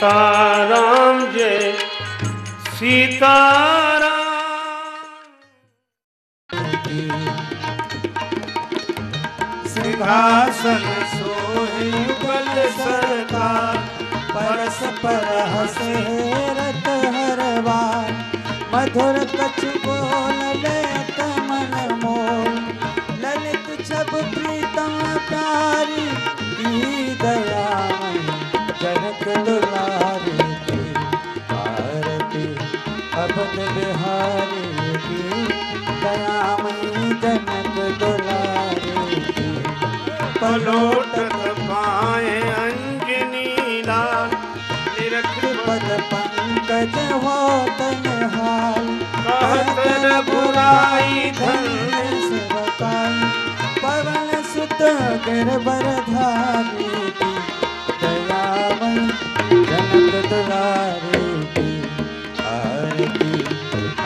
सीताराम जय। सीताराम। सिंहासन सोहे बल सरकार परस पर हसे रत हरवार मधुर कछ पलोटत पाए अंजनी लाल। निरख पद पंकज हो तनहाल कहत रघुराई धन्य सेवकाई पवन सुत गिरबर धारी की। दयामयी जनक दुलारी की। आरती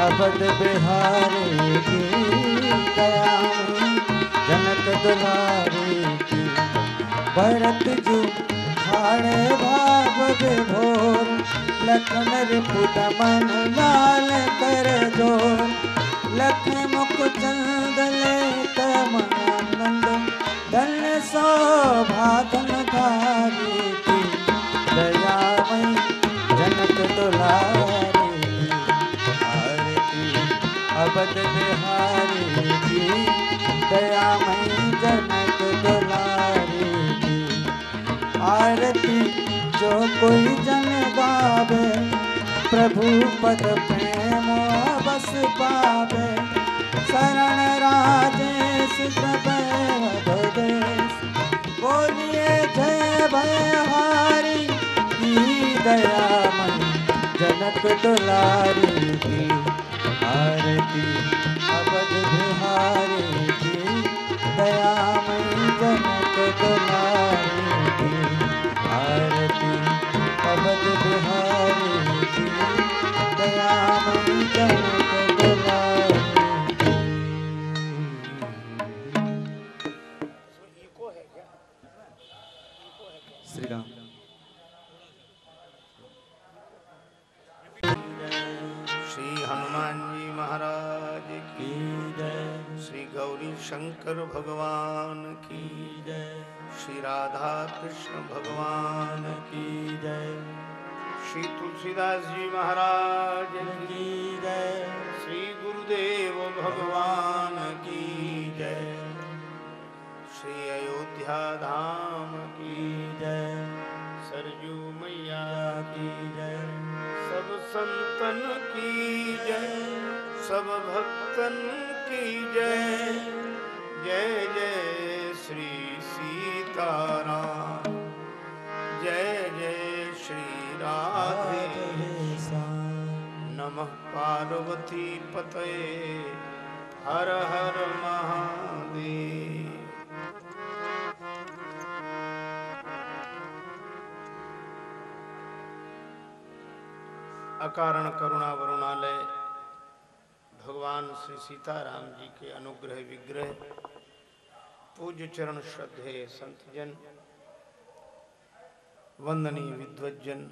अबद बिहारी की। दयामयी जनक दुलारी की भरत जू खाड़े भाग विभोर लखन रिपुट मन लाल कर ज़ोर। लख मुख चंद ले तमानंद धन सौभाधन धारी दयामयी जनक दुलारी आरती अबद बिहारी की। दयामयी जनक आरती जो कोई जन गावे प्रभु पद प्रेम बस पावे। शरण राजेश बोलिए जय भयहारी, की दयामयी जनक दुलारी की। आरती अवध बिहारी की दयामयी जनक दुलारी। श्री हनुमान जी महाराज की जय। श्री गौरी शंकर भगवान की जय। श्री राधा कृष्ण भगवान की जय। श्री तुलसीदास जी महाराज। की जय श्री गुरुदेव भगवान की जय। श्री अयोध्या धाम की जय। सरजू मैया की जय। सब संतन की जय। सब भक्तन की जय। जय जय श्री सीताराम। पार्वती पतये हर हर महादेव। अकारण करुणा वरुणालय, भगवान श्री सीताराम जी के अनुग्रह विग्रह, पूज्य चरण श्रद्धे संत जन वंदनीय विद्वजन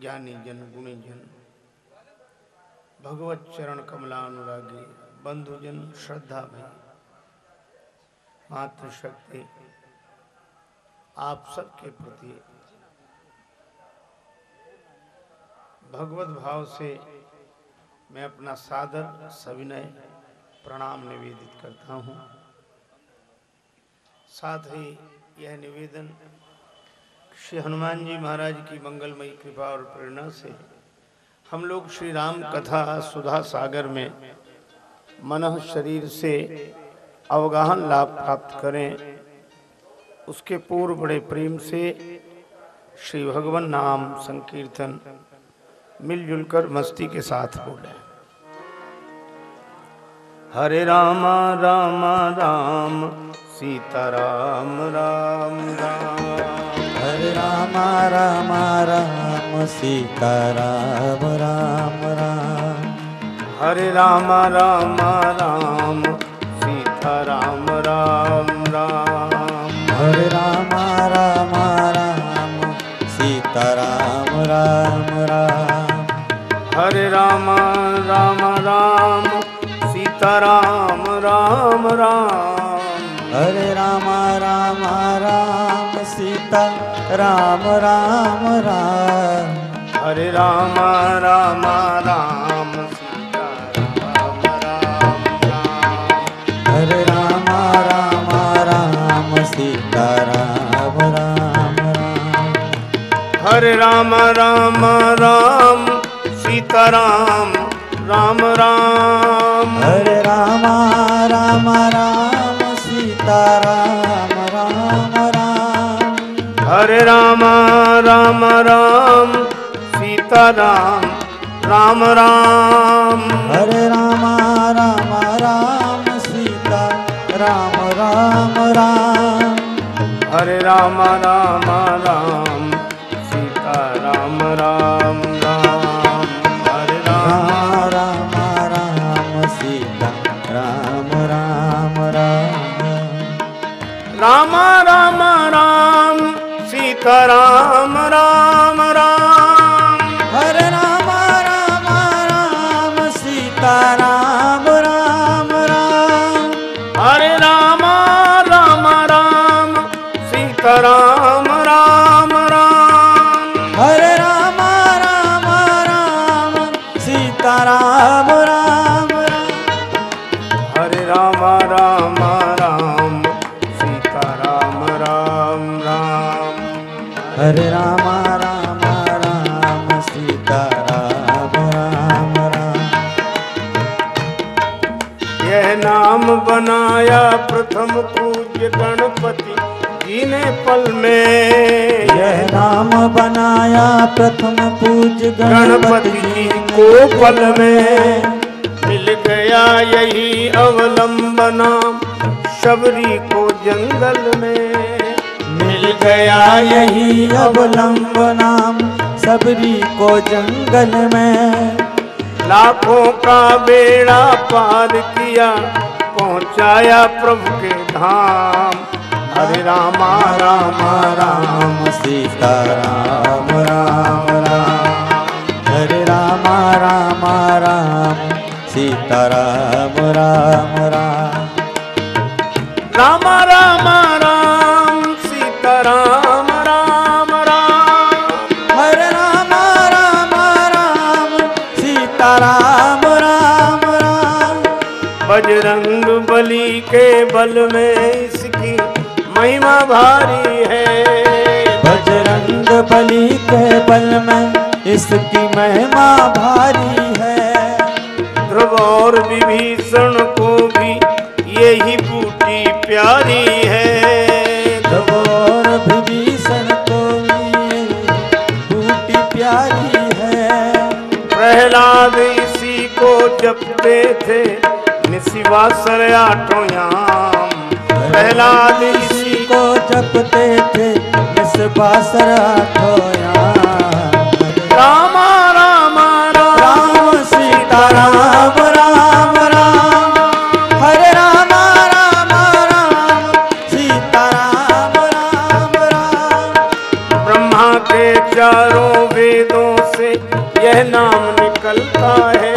ज्ञानी जन गुणी जन भगवत चरण कमलानुरागी, बंधुजन श्रद्धा में मातृशक्ति, आप सबके प्रति भगवत भाव से मैं अपना सादर सविनय प्रणाम निवेदित करता हूँ। साथ ही यह निवेदन श्री हनुमान जी महाराज की मंगलमयी कृपा और प्रेरणा से हम लोग श्री राम कथा सुधा सागर में मन शरीर से अवगाहन लाभ प्राप्त करें। उसके पूर्व बड़े प्रेम से श्री भगवान नाम संकीर्तन मिलजुल कर मस्ती के साथ बोले। हरे रामा रामा राम सीता राम राम राम। हरे राम राम राम। सीता राम राम राम। हरे राम राम राम। सीता राम राम राम। हरे राम राम राम। सीता राम राम राम। हरे राम राम राम। सीता राम राम राम। हरे राम राम राम। सीता राम राम राम। हरे राम राम राम सीता राम राम राम हरे राम राम राम सीता राम राम राम हरे राम राम राम सीता राम राम राम हरे राम राम राम सीता राम राम राम हरे राम राम राम राम राम राम। हरे राम राम राम सीता राम राम राम। हरे राम राम यह नाम बनाया प्रथम पूज गणपति को पल में मिल गया यही अवलंबना। शबरी को जंगल में मिल गया यही अवलंब नाम सबरी को जंगल में लाखों का बेड़ा पार किया, पहुँचाया प्रभु के धाम। हरे रामा रामा, राम सीता राम राम। राम हरे राम राम राम सीता राम राम। राम राम राम राम सीता राम राम। राम हरे राम राम राम सीता राम राम राम। बजरंग बली के बल में भारी है। बजरंग बली के बल में इसकी महिमा भारी है। ध्रुव और विभीषण को भी यही बूटी प्यारी है। और विभीषण को भी बूटी प्यारी है। प्रहलाद इसी को जपते थे निशिवासर आठों याम। प्रहलाद इसी को जपते थे इस बासर आठोया राम राम राम। राम सीता राम राम। राम हरे राम राम राम। सीता राम राम राम। ब्रह्मा के चारों वेदों से यह नाम निकलता है।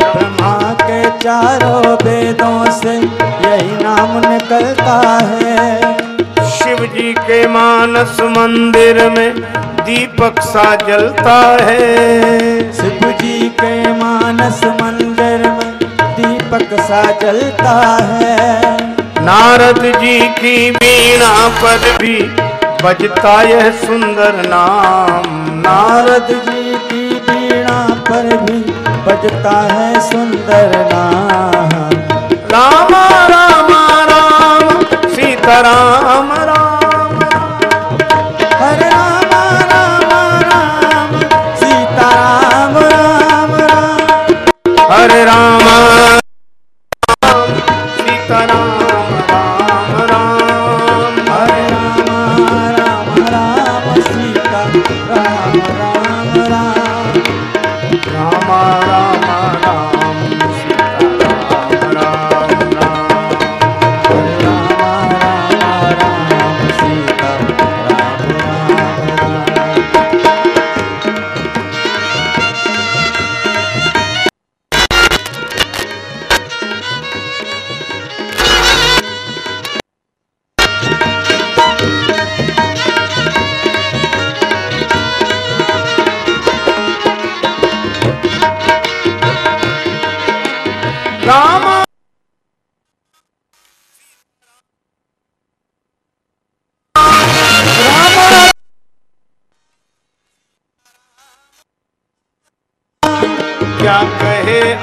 ब्रह्मा के चारों मानस मंदिर में दीपक सा जलता है। शिव जी के मानस मंदिर में दीपक सा जलता है। नारद जी की वीणा पर भी बजता यह सुंदर नाम। नारद जी की वीणा पर भी बजता है सुंदर नाम। रामा रामा राम सीताराम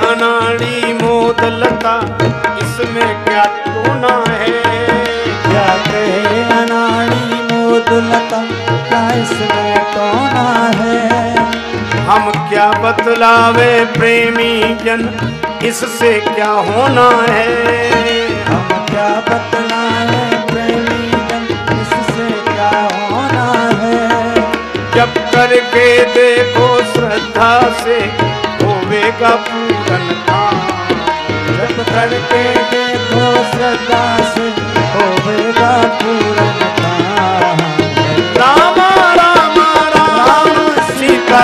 अनाड़ी मोद लता इसमें क्या टोना है? क्या कहे अनाड़ी मोद लता क्या इसमें टोना है? हम क्या बतलावे प्रेमी जन इससे क्या होना है? हम क्या बतलाएँ प्रेमी जन इससे क्या होना है? जब करके देखो श्रद्धा से होवेगा पूरन काम जब करके देखो श्रद्धा से होगा पूरन काम राम राम सीता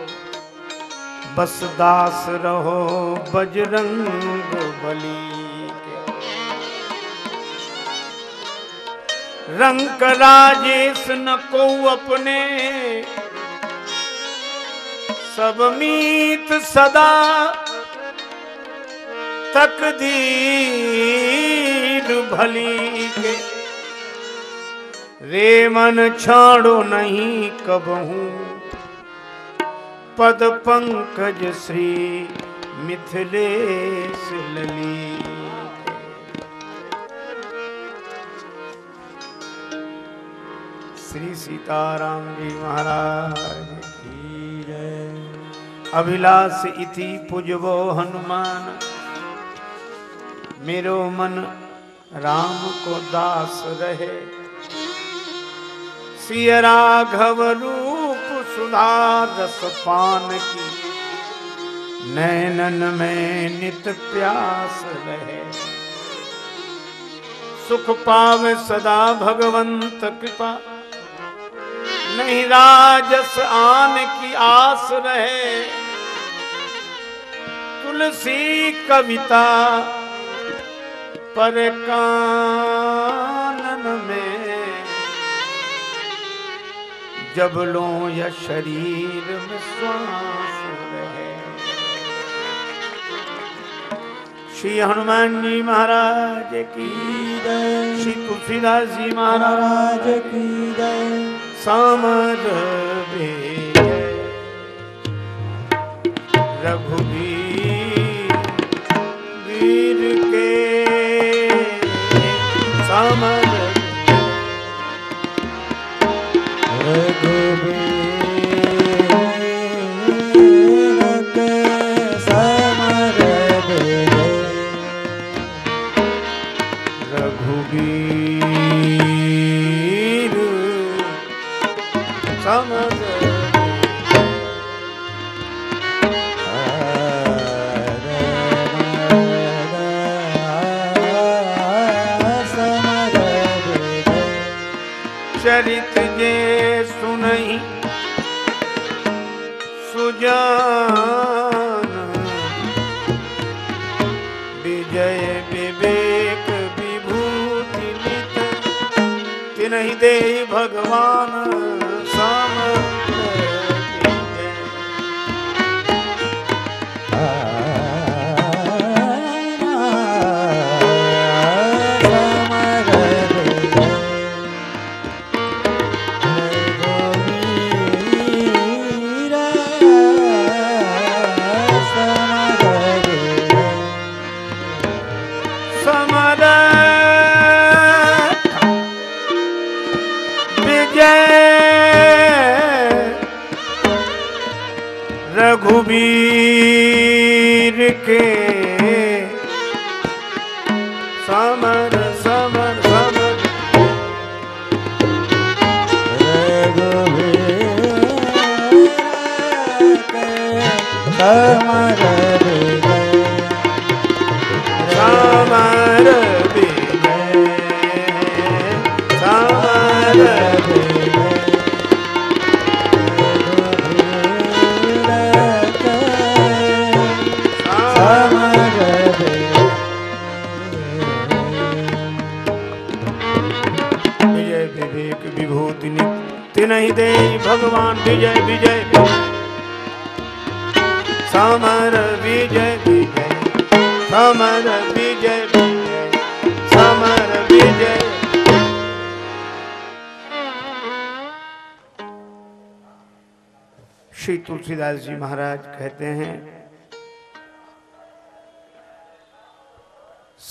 बस दास रहो बजरंग बली रंग राजेश न को अपने। सब मीत सदा तकदीर भली के। रे मन छाड़ो नहीं कबहू। पद पंकज श्री मिथिलेश लली श्री सीताराम जी महाराज अभिलाष इति पुजबो हनुमान। मेरो मन राम को दास रहे। सिय राघव रूप सुधा रस पान की। नैनन में नित प्यास रहे। सुख पावे सदा भगवंत कृपा। नहीं राजस आन की आस रहे। तुलसी कविता पर कानन में जब लो या शरीर में श्वास रहे। श्री हनुमान जी महाराज की जय। श्री तुलसीदास जी महाराज की जय। समर रघुवीर, वीर के समर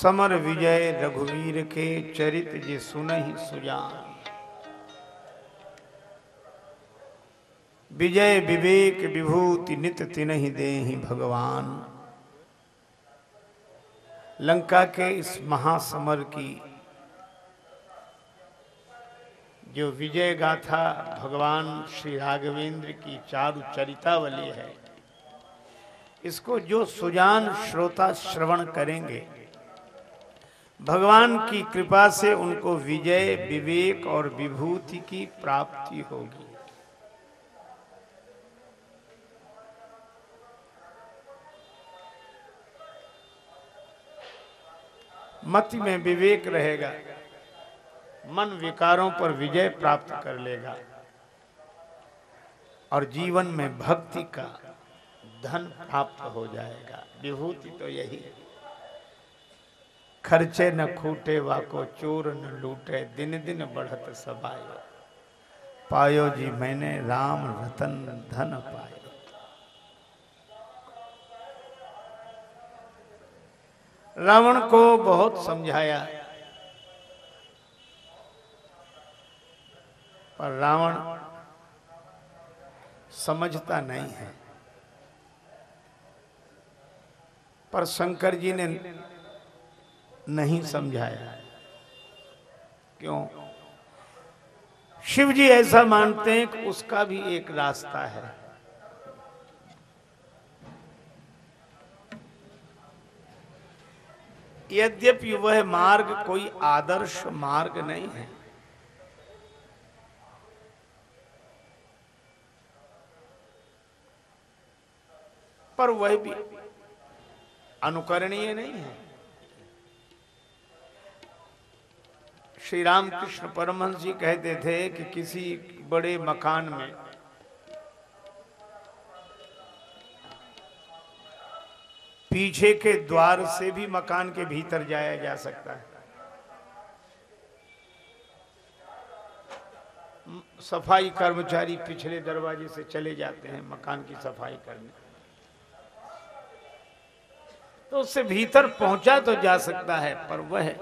समर विजय रघुवीर के चरित जे सुनहि सुजान। विजय विवेक विभूति नित तिनहि देहि भगवान। लंका के इस महासमर की जो विजय गाथा भगवान श्री राघवेंद्र की चारु चरितावली है, इसको जो सुजान श्रोता श्रवण करेंगे भगवान की कृपा से उनको विजय, विवेक और विभूति की प्राप्ति होगी। मति में विवेक रहेगा, मन विकारों पर विजय प्राप्त कर लेगा और जीवन में भक्ति का धन प्राप्त हो जाएगा। विभूति तो यही। है खर्चे न खूटे, वाको चोर न लूटे, दिन दिन बढ़त सबायो। पायो जी मैंने राम रतन धन पायो। रावण को बहुत समझाया। पर रावण समझता नहीं है। पर शंकर जी ने नहीं समझाया। क्यों? शिव जी ऐसा मानते हैं कि उसका भी एक रास्ता है। यद्यपि वह मार्ग कोई आदर्श मार्ग नहीं है। पर वह भी अनुकरणीय नहीं है। श्री रामकृष्ण परमहंस जी कहते थे कि किसी बड़े मकान में पीछे के द्वार से भी मकान के भीतर जाया जा सकता है। सफ़ाई कर्मचारी पिछले दरवाजे से चले जाते हैं मकान की सफ़ाई करने। तो उससे भीतर पहुँचा तो जा सकता है, पर वह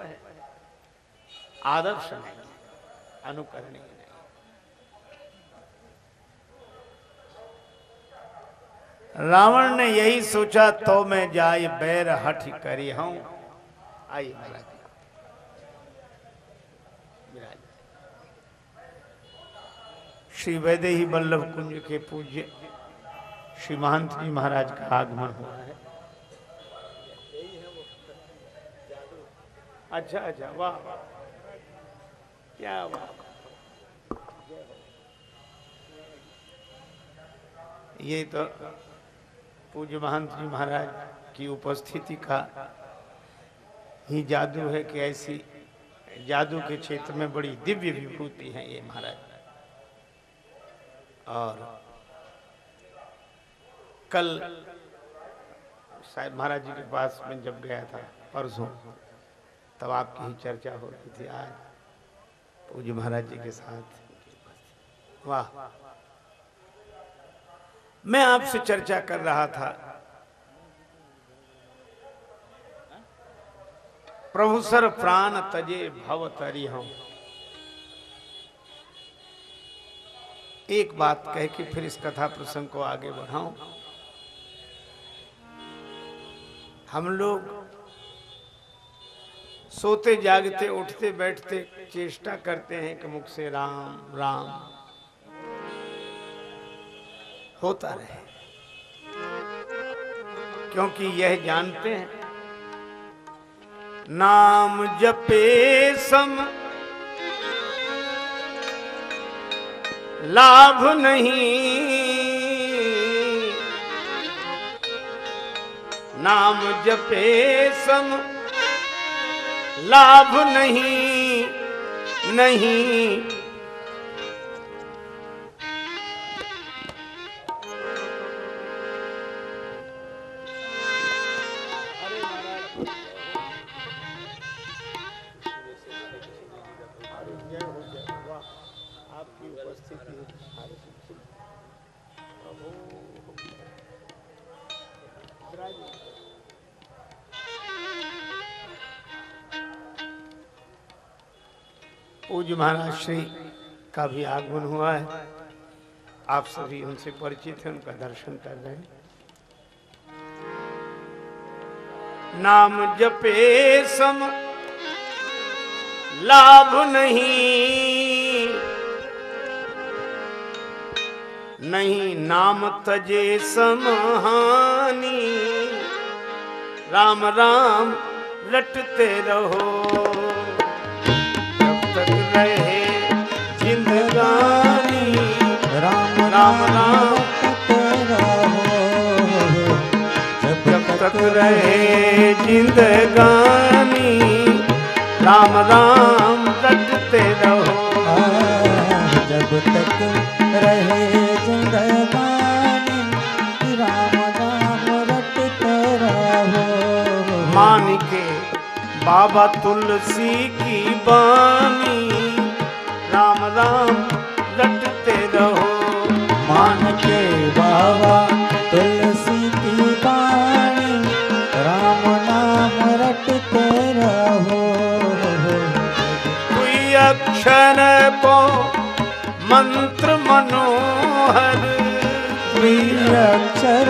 आदर्श नहीं, अनुकरणीय नहीं। रावण ने यही सोचा तो मैं जाय बैर हठ करी हूँ। आइए महाराज। श्री वैदेही बल्लभ कुंज के पूज्य श्री महंत जी महाराज का आगमन हुआ है। अच्छा अच्छा वाह वाह। क्या वाह ये तो पूज्य महंत जी महाराज की उपस्थिति का ही जादू है कि ऐसी जादू के क्षेत्र में बड़ी दिव्य विभूति है ये महाराज। और कल शायद महाराज जी के पास में जब गया था, परसों, तब आपकी ही चर्चा हो रही थी आज। पूज्य महाराज जी के साथ। वाह। मैं आपसे चर्चा कर रहा था। प्रभु सर प्राण तजे भव तरी हम। एक बात कह के फिर इस कथा प्रसंग को आगे बढ़ाऊं। हम लोग सोते, जागते, उठते, बैठते, चेष्टा करते हैं कि मुख से राम राम। होता रहे। क्योंकि यह जानते हैं, नाम जपे सम, लाभ नहीं। नाम जपे सम लाभ नहीं नहीं। महाराज श्री का भी आगमन हुआ है। आप सभी उनसे परिचित हैं, उनका दर्शन कर रहे हैं। नाम जपे सम, लाभ नहीं। नहीं नाम तजे समहानी। राम राम रटते रहो। राम राम। राम जब तक रहे जिंदगानी राम राम रटते रहो। जब तक रहे जिंदगानी राम राम रटते रहो। मान के बाबा तुलसी की बानी राम राम रटते रहो। के बाबा तुलसी की पानी राम नाम रटते रहो। कोई अक्षर पो मंत्र मनोहर। प्रिय अक्षर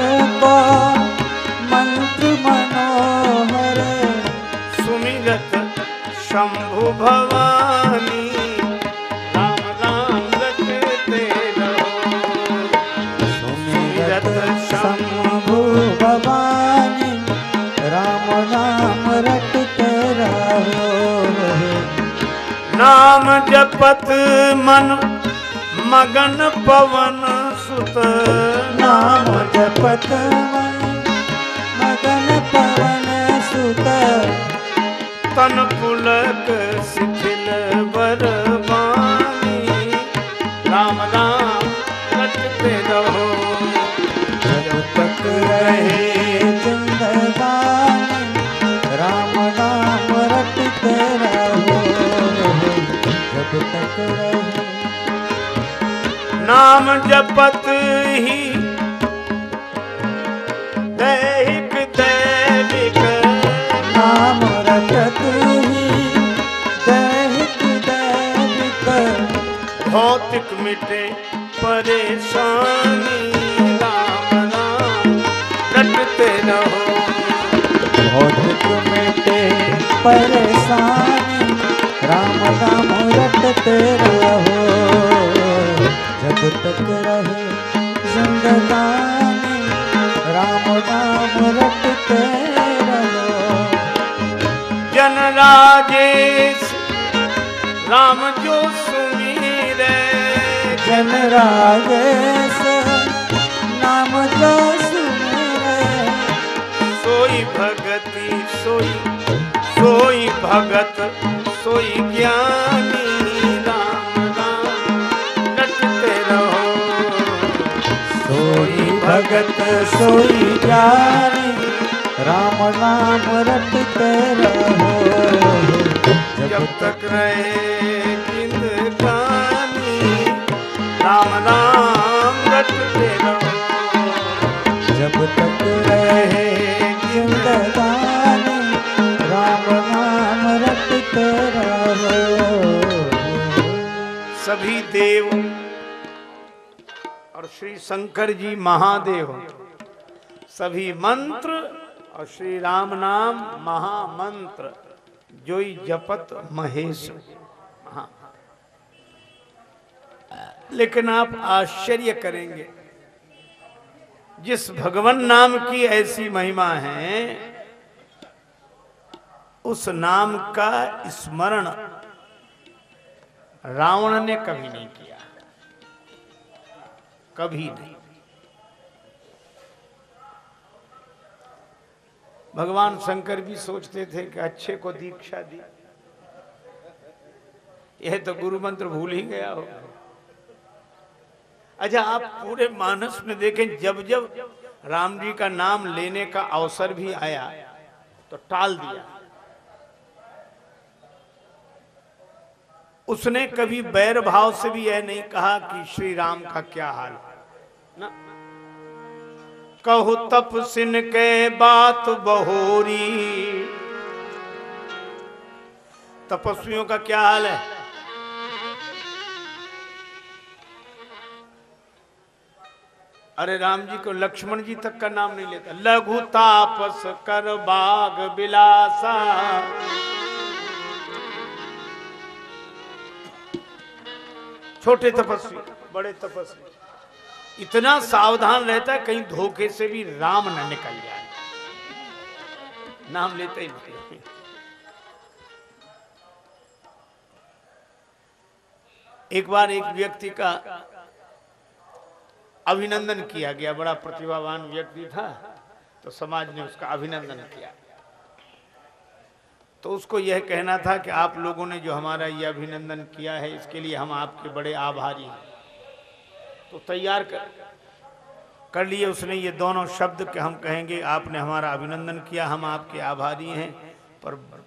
जपत मन मगन पवन सुत नाम जपत मगन पवन सुत। तन पुलक शिथिल जपत ही। दैहिक दैविक नाम रटत ही। दैहिक दैविक भौतिक मिटे परेशानी। राम राम रटते भौतिक मिटे परेशानी। राम नाम रटते रहो। तक रहे जिंदगानी राम नाम रटते रहो। जन राजेश राम जो सुमीरे जन राजेश नाम जो सुमिरे सोई भगति सोई सोई भगत सोई ज्ञानी। भगत सोई प्यारी, राम नाम रटते रहो। जब तक रहे जिंदगानी राम राम रटते रहो। जब तक रहे श्री शंकर जी महादेव। सभी मंत्र और श्री राम नाम महामंत्र। जो जपत महेश। हाँ। लेकिन आप आश्चर्य करेंगे, जिस भगवान नाम की ऐसी महिमा है, उस नाम का स्मरण रावण ने कभी नहीं किया। कभी नहीं। भगवान शंकर भी सोचते थे कि अच्छे को दीक्षा दी। यह तो गुरु मंत्र भूल ही गया हो। अच्छा आप पूरे मानस में देखें, जब जब राम जी का नाम लेने का अवसर भी आया तो टाल दिया। उसने कभी बैर भाव से भी यह नहीं कहा कि श्री राम का क्या हाल है। कहु तप सिन के बात बहोरी। तपस्वियों का क्या हाल है? अरे राम जी को लक्ष्मण जी तक का नाम नहीं लेता। लघु तापस कर बाग बिलासा। छोटे तपस्वी, बड़े तपस्वी। इतना सावधान रहता है, कहीं धोखे से भी राम न निकल जाए। नाम लेते ही नहीं एक बार एक व्यक्ति का अभिनंदन किया गया, बड़ा प्रतिभावान व्यक्ति था तो समाज ने उसका अभिनंदन किया। तो उसको यह कहना था कि आप लोगों ने जो हमारा यह अभिनंदन किया है, इसके लिए हम आपके बड़े आभारी हैं। तो तैयार कर कर लिए उसने ये दोनों शब्द के हम कहेंगे, आपने हमारा अभिनंदन किया, हम आपके आभारी हैं। पर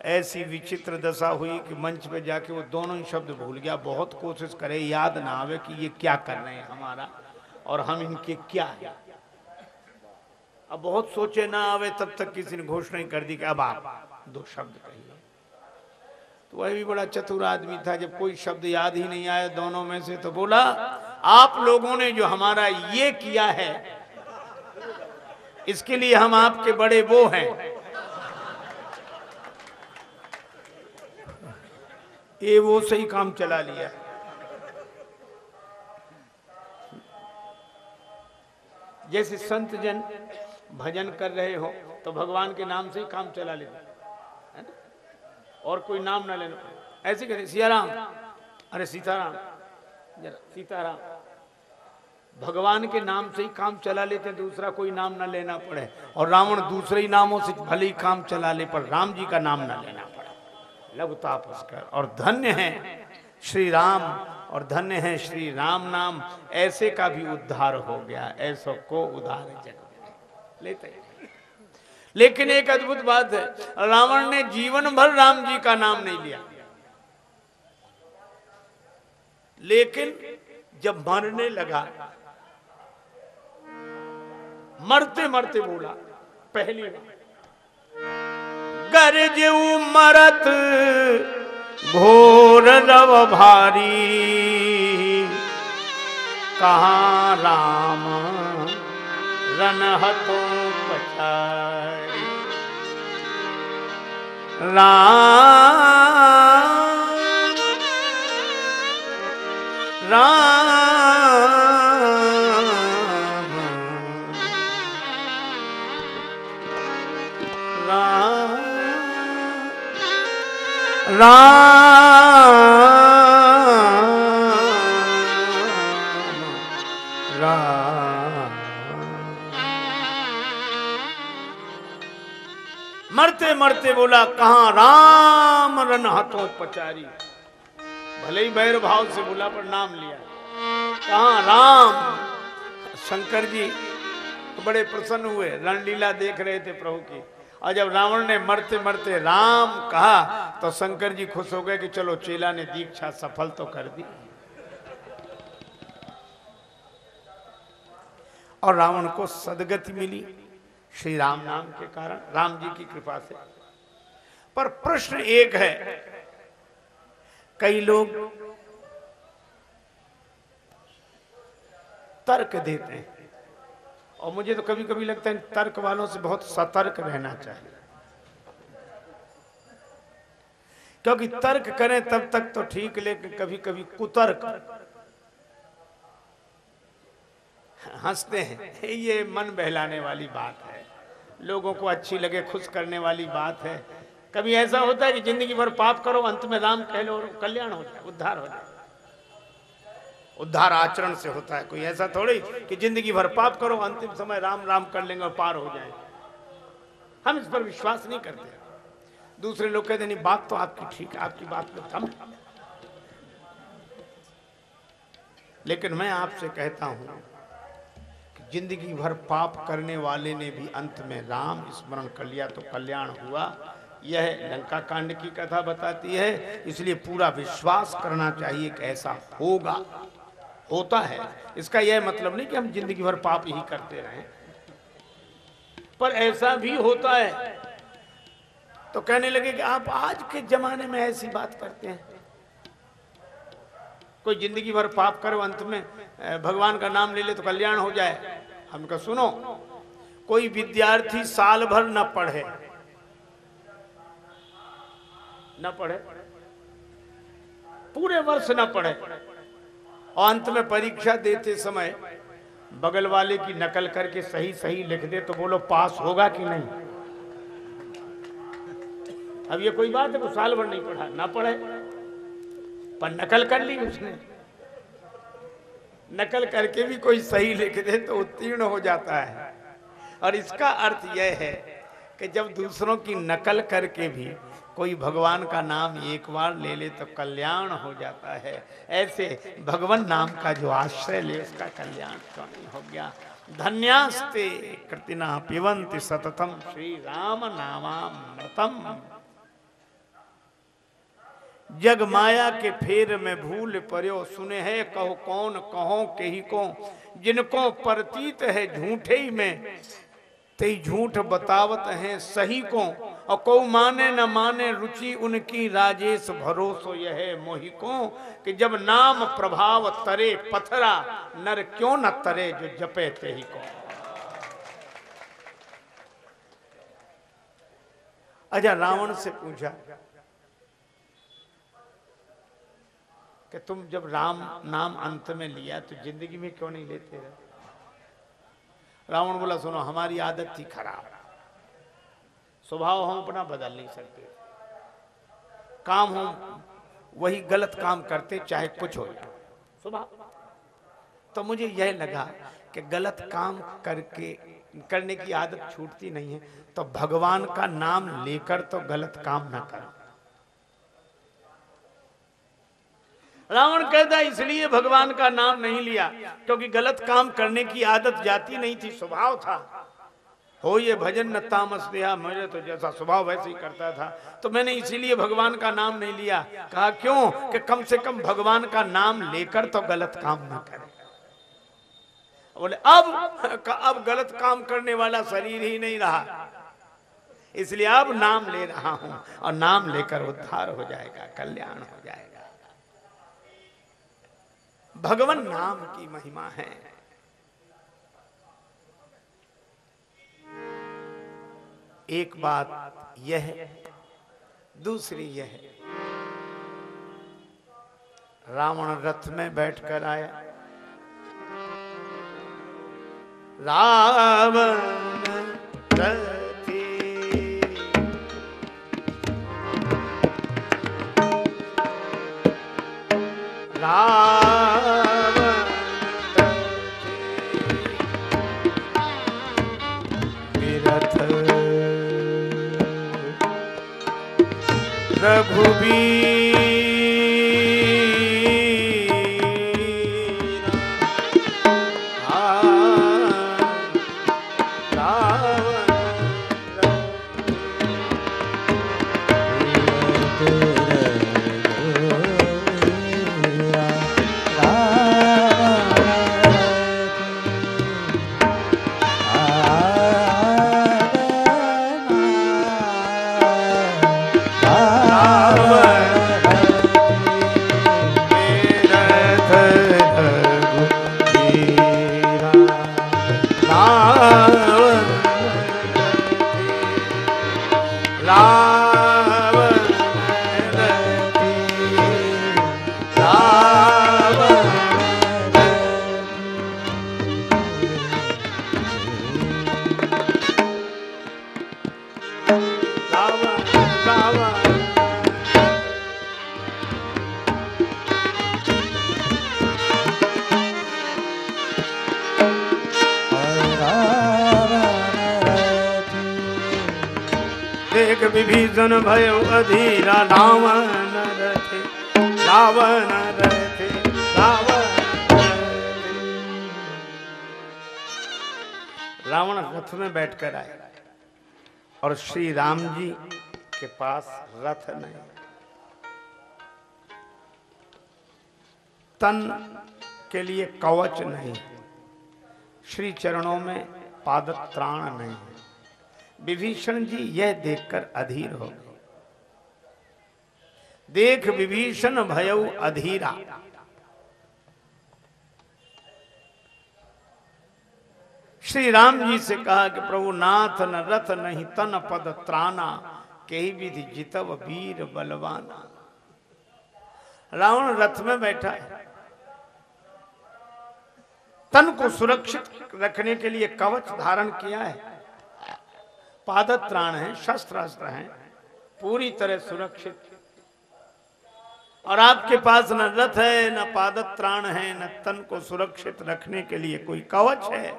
ऐसी विचित्र दशा हुई कि मंच पे जाके वो दोनों ही शब्द भूल गया। बहुत कोशिश करे, याद ना आवे कि ये क्या कर रहे हैं हमारा और हम इनके क्या हैं। अब बहुत सोचे ना आवे, तब तक किसी ने घोषणा कर दी कि अब आप दो शब्द कहिए। तो वह भी बड़ा चतुर आदमी था, जब कोई शब्द याद ही नहीं आया दोनों में से तो बोला आप लोगों ने जो हमारा ये किया है, इसके लिए हम आपके बड़े वो हैं। ये वो सही काम चला लिया। जैसे संत जन भजन कर रहे हो तो भगवान के नाम से ही काम चला है और कोई नाम ना लेना। ऐसे कहते सियाराम। अरे, सीताराम। जरा सीताराम, भगवान के नाम से ही काम चला लेते दूसरा कोई नाम ना लेना पड़े। और रावण दूसरे ही नामों से भले ही काम चला ले, पर राम जी का नाम ना लेना पड़े। लघु और धन्य है श्री राम, और धन्य है श्री राम नाम। ऐसे का भी उद्धार हो गया, ऐसो को उद्धार जग लेते। लेकिन एक अद्भुत बात है, रावण ने जीवन भर राम जी का नाम नहीं लिया। लेकिन जब मरने लगा, मरते मरते बोला, पहली बार। गरज मरत, घोर रव भारी। कहा राम रन हतो पछारी राम राम राम राम मरते मरते बोला कहा राम रन हाथों पचारी। भले ही बैर भाव से बोला, पर नाम लिया। कहा? राम। शंकर जी बड़े प्रसन्न हुए, रणलीला देख रहे थे प्रभु की। और जब रावण ने मरते मरते राम कहा तो शंकर जी खुश हो गए कि चलो चेला ने दीक्षा सफल तो कर दी। और रावण को सदगति मिली, श्री राम नाम के कारण। राम जी की कृपा से। पर प्रश्न एक है कई लोग तर्क देते हैं। और मुझे तो कभी कभी लगता है तर्क वालों से बहुत सतर्क रहना चाहिए। क्योंकि तर्क करें तब तक तो ठीक, लेकिन कभी कभी कुतर्क हँसते हैं। ये मन बहलाने वाली बात है। लोगों को अच्छी लगे, खुश करने वाली बात है। कभी ऐसा होता है कि ज़िंदगी भर पाप करो, अंत में राम कह लो कल्याण हो जाए, उद्धार हो जाए। उद्धार आचरण से होता है, कोई ऐसा थोड़ी कि ज़िंदगी भर पाप करो, अंतिम समय राम राम कर लेंगे और पार हो जाए। हम इस पर विश्वास नहीं करते। दूसरे लोग कहते नहीं, बात तो आपकी ठीक है, आपकी बात में थम लेकिन मैं आपसे कहता हूँ कि ज़िंदगी भर पाप करने वाले ने भी अंत में राम स्मरण कर लिया तो कल्याण हुआ। यह लंका कांड की कथा बताती है, इसलिए पूरा विश्वास करना चाहिए कि ऐसा होगा। होता है। इसका यह मतलब नहीं कि हम ज़िंदगी भर पाप ही करते रहें। पर ऐसा भी होता है। तो कहने लगे कि आप आज के जमाने में ऐसी बात करते हैं। कोई ज़िंदगी भर पाप करो, अंत में भगवान का नाम ले ले तो कल्याण हो जाए। हम कहा, सुनो, कोई विद्यार्थी साल भर न पढ़े न पढ़े। पूरे वर्ष न पढ़े। अंत में परीक्षा देते समय बगल वाले की नकल करके सही सही लिख दे तो बोलो पास होगा कि नहीं? अब ये कोई बात है, वो साल भर नहीं पढ़ा, ना पढ़े। पर नकल कर ली उसने। नकल करके भी कोई सही लिख दे तो उत्तीर्ण हो जाता है। और इसका अर्थ यह है कि जब दूसरों की नकल करके भी कोई भगवान का नाम एक बार ले ले तो कल्याण हो जाता है। ऐसे भगवान नाम का जो आश्रय ले, उसका कल्याण क्यों नहीं हो गया? धन्यास्ते कृतिना पिबंति सततम श्री राम नामामृतम। जग माया के फेर में भूल पर्यो, सुने है कहो कौन, कहो कही को। जिनको प्रतीत है झूठे ही में, ते झूठ बतावत हैं सही को। और को माने न माने रुचि उनकी राजेश भरोसो यह मोहि को जब नाम प्रभाव तरे पथरा, नर क्यों न तरे जो जपे ते ही को अजा रावण से पूछा कि तुम जब राम नाम अंत में लिया तो ज़िंदगी में क्यों नहीं लेते रहे? रावण बोला, सुनो, हमारी आदत थी खराब। स्वभाव हम अपना बदल नहीं सकते। काम हम वही गलत काम करते, चाहे कुछ हो। जाए स्वभाव। तो मुझे यह लगा कि गलत काम करके, करने की आदत छूटती नहीं है तो भगवान का नाम लेकर तो गलत काम ना करो। रावण कहता, इसलिए भगवान का नाम नहीं लिया, क्योंकि गलत काम करने की आदत जाती नहीं थी, स्वभाव था। हो ये भजन न तामस दिया मुझे तो जैसा स्वभाव वैसे ही करता था। तो मैंने इसीलिए भगवान का नाम नहीं लिया। कहा, क्यों? कि कम से कम भगवान का नाम लेकर तो गलत काम ना करें। बोले, अब अब गलत काम करने वाला शरीर ही नहीं रहा। इसलिए अब नाम ले रहा हूँ और नाम लेकर उद्धार हो जाएगा, कल्याण हो जाएगा। भगवान नाम की महिमा है। एक बात यह दूसरी यह रावण रथ में बैठकर आया। रावण रावण रघुबीर विभीषण भयो अधीरा, रावण रावण रावण रावण रथ में बैठकर आए और श्री राम जी के पास रथ नहीं। तन के लिए कवच नहीं, श्री चरणों में पादत्राण नहीं। है विभीषण जी, यह देखकर अधीर हो देख विभीषण भयउ अधीरा। श्री राम जी से कहा कि प्रभु, नाथ न रथ नहीं, तन पद त्राना कही विधि जितव वीर बलवाना। रावण रथ में बैठा है। तन को सुरक्षित रखने के लिए कवच धारण किया है। पादत्राण है शस्त्र अस्त्र है, पूरी तरह सुरक्षित। और आपके पास न रथ है, न पादत्राण है, न तन को सुरक्षित रखने के लिए कोई कवच है।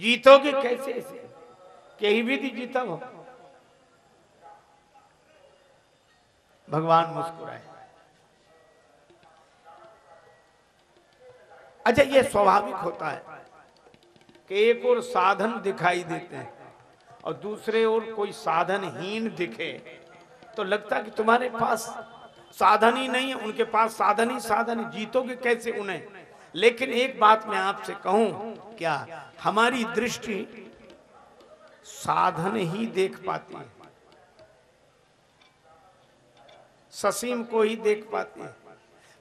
जीतोगे कैसे ऐसे कहीं भी थी जीता हो? भगवान मुस्कुराए। अच्छा ये स्वाभाविक होता है कि एक और साधन दिखाई देते हैं। और दूसरे ओर कोई साधनहीन दिखे तो लगता कि तुम्हारे पास साधन ही नहीं है, उनके पास साधन ही साधन जीतोगे कैसे उन्हें? लेकिन एक बात मैं आपसे कहूँ, क्या हमारी दृष्टि साधन ही देख पाती है? ससीम को ही देख पाती है।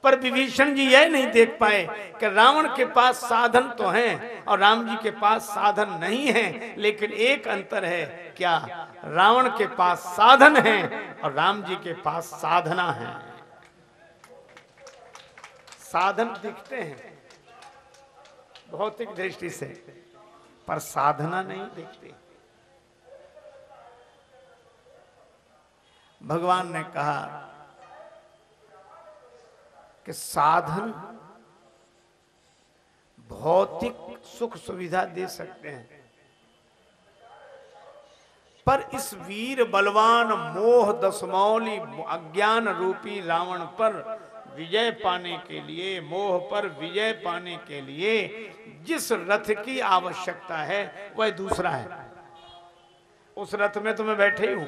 पर विभीषण जी यह नहीं देख पाए कि रावण के पास साधन तो हैं और राम जी के पास साधन नहीं है, लेकिन एक अंतर है, क्या रावण के पास साधन है और राम जी के पास साधना है। साधन दिखते हैं, भौतिक दृष्टि से, पर साधना नहीं दिखती। भगवान ने कहा कि साधन भौतिक सुख सुविधा दे सकते हैं। पर इस वीर बलवान मोह दसमौली अज्ञान रूपी रावण पर विजय पाने के लिए, मोह पर विजय पाने के लिए जिस रथ की आवश्यकता है, वह दूसरा है। उस रथ में तो मैं बैठे ही हूँ।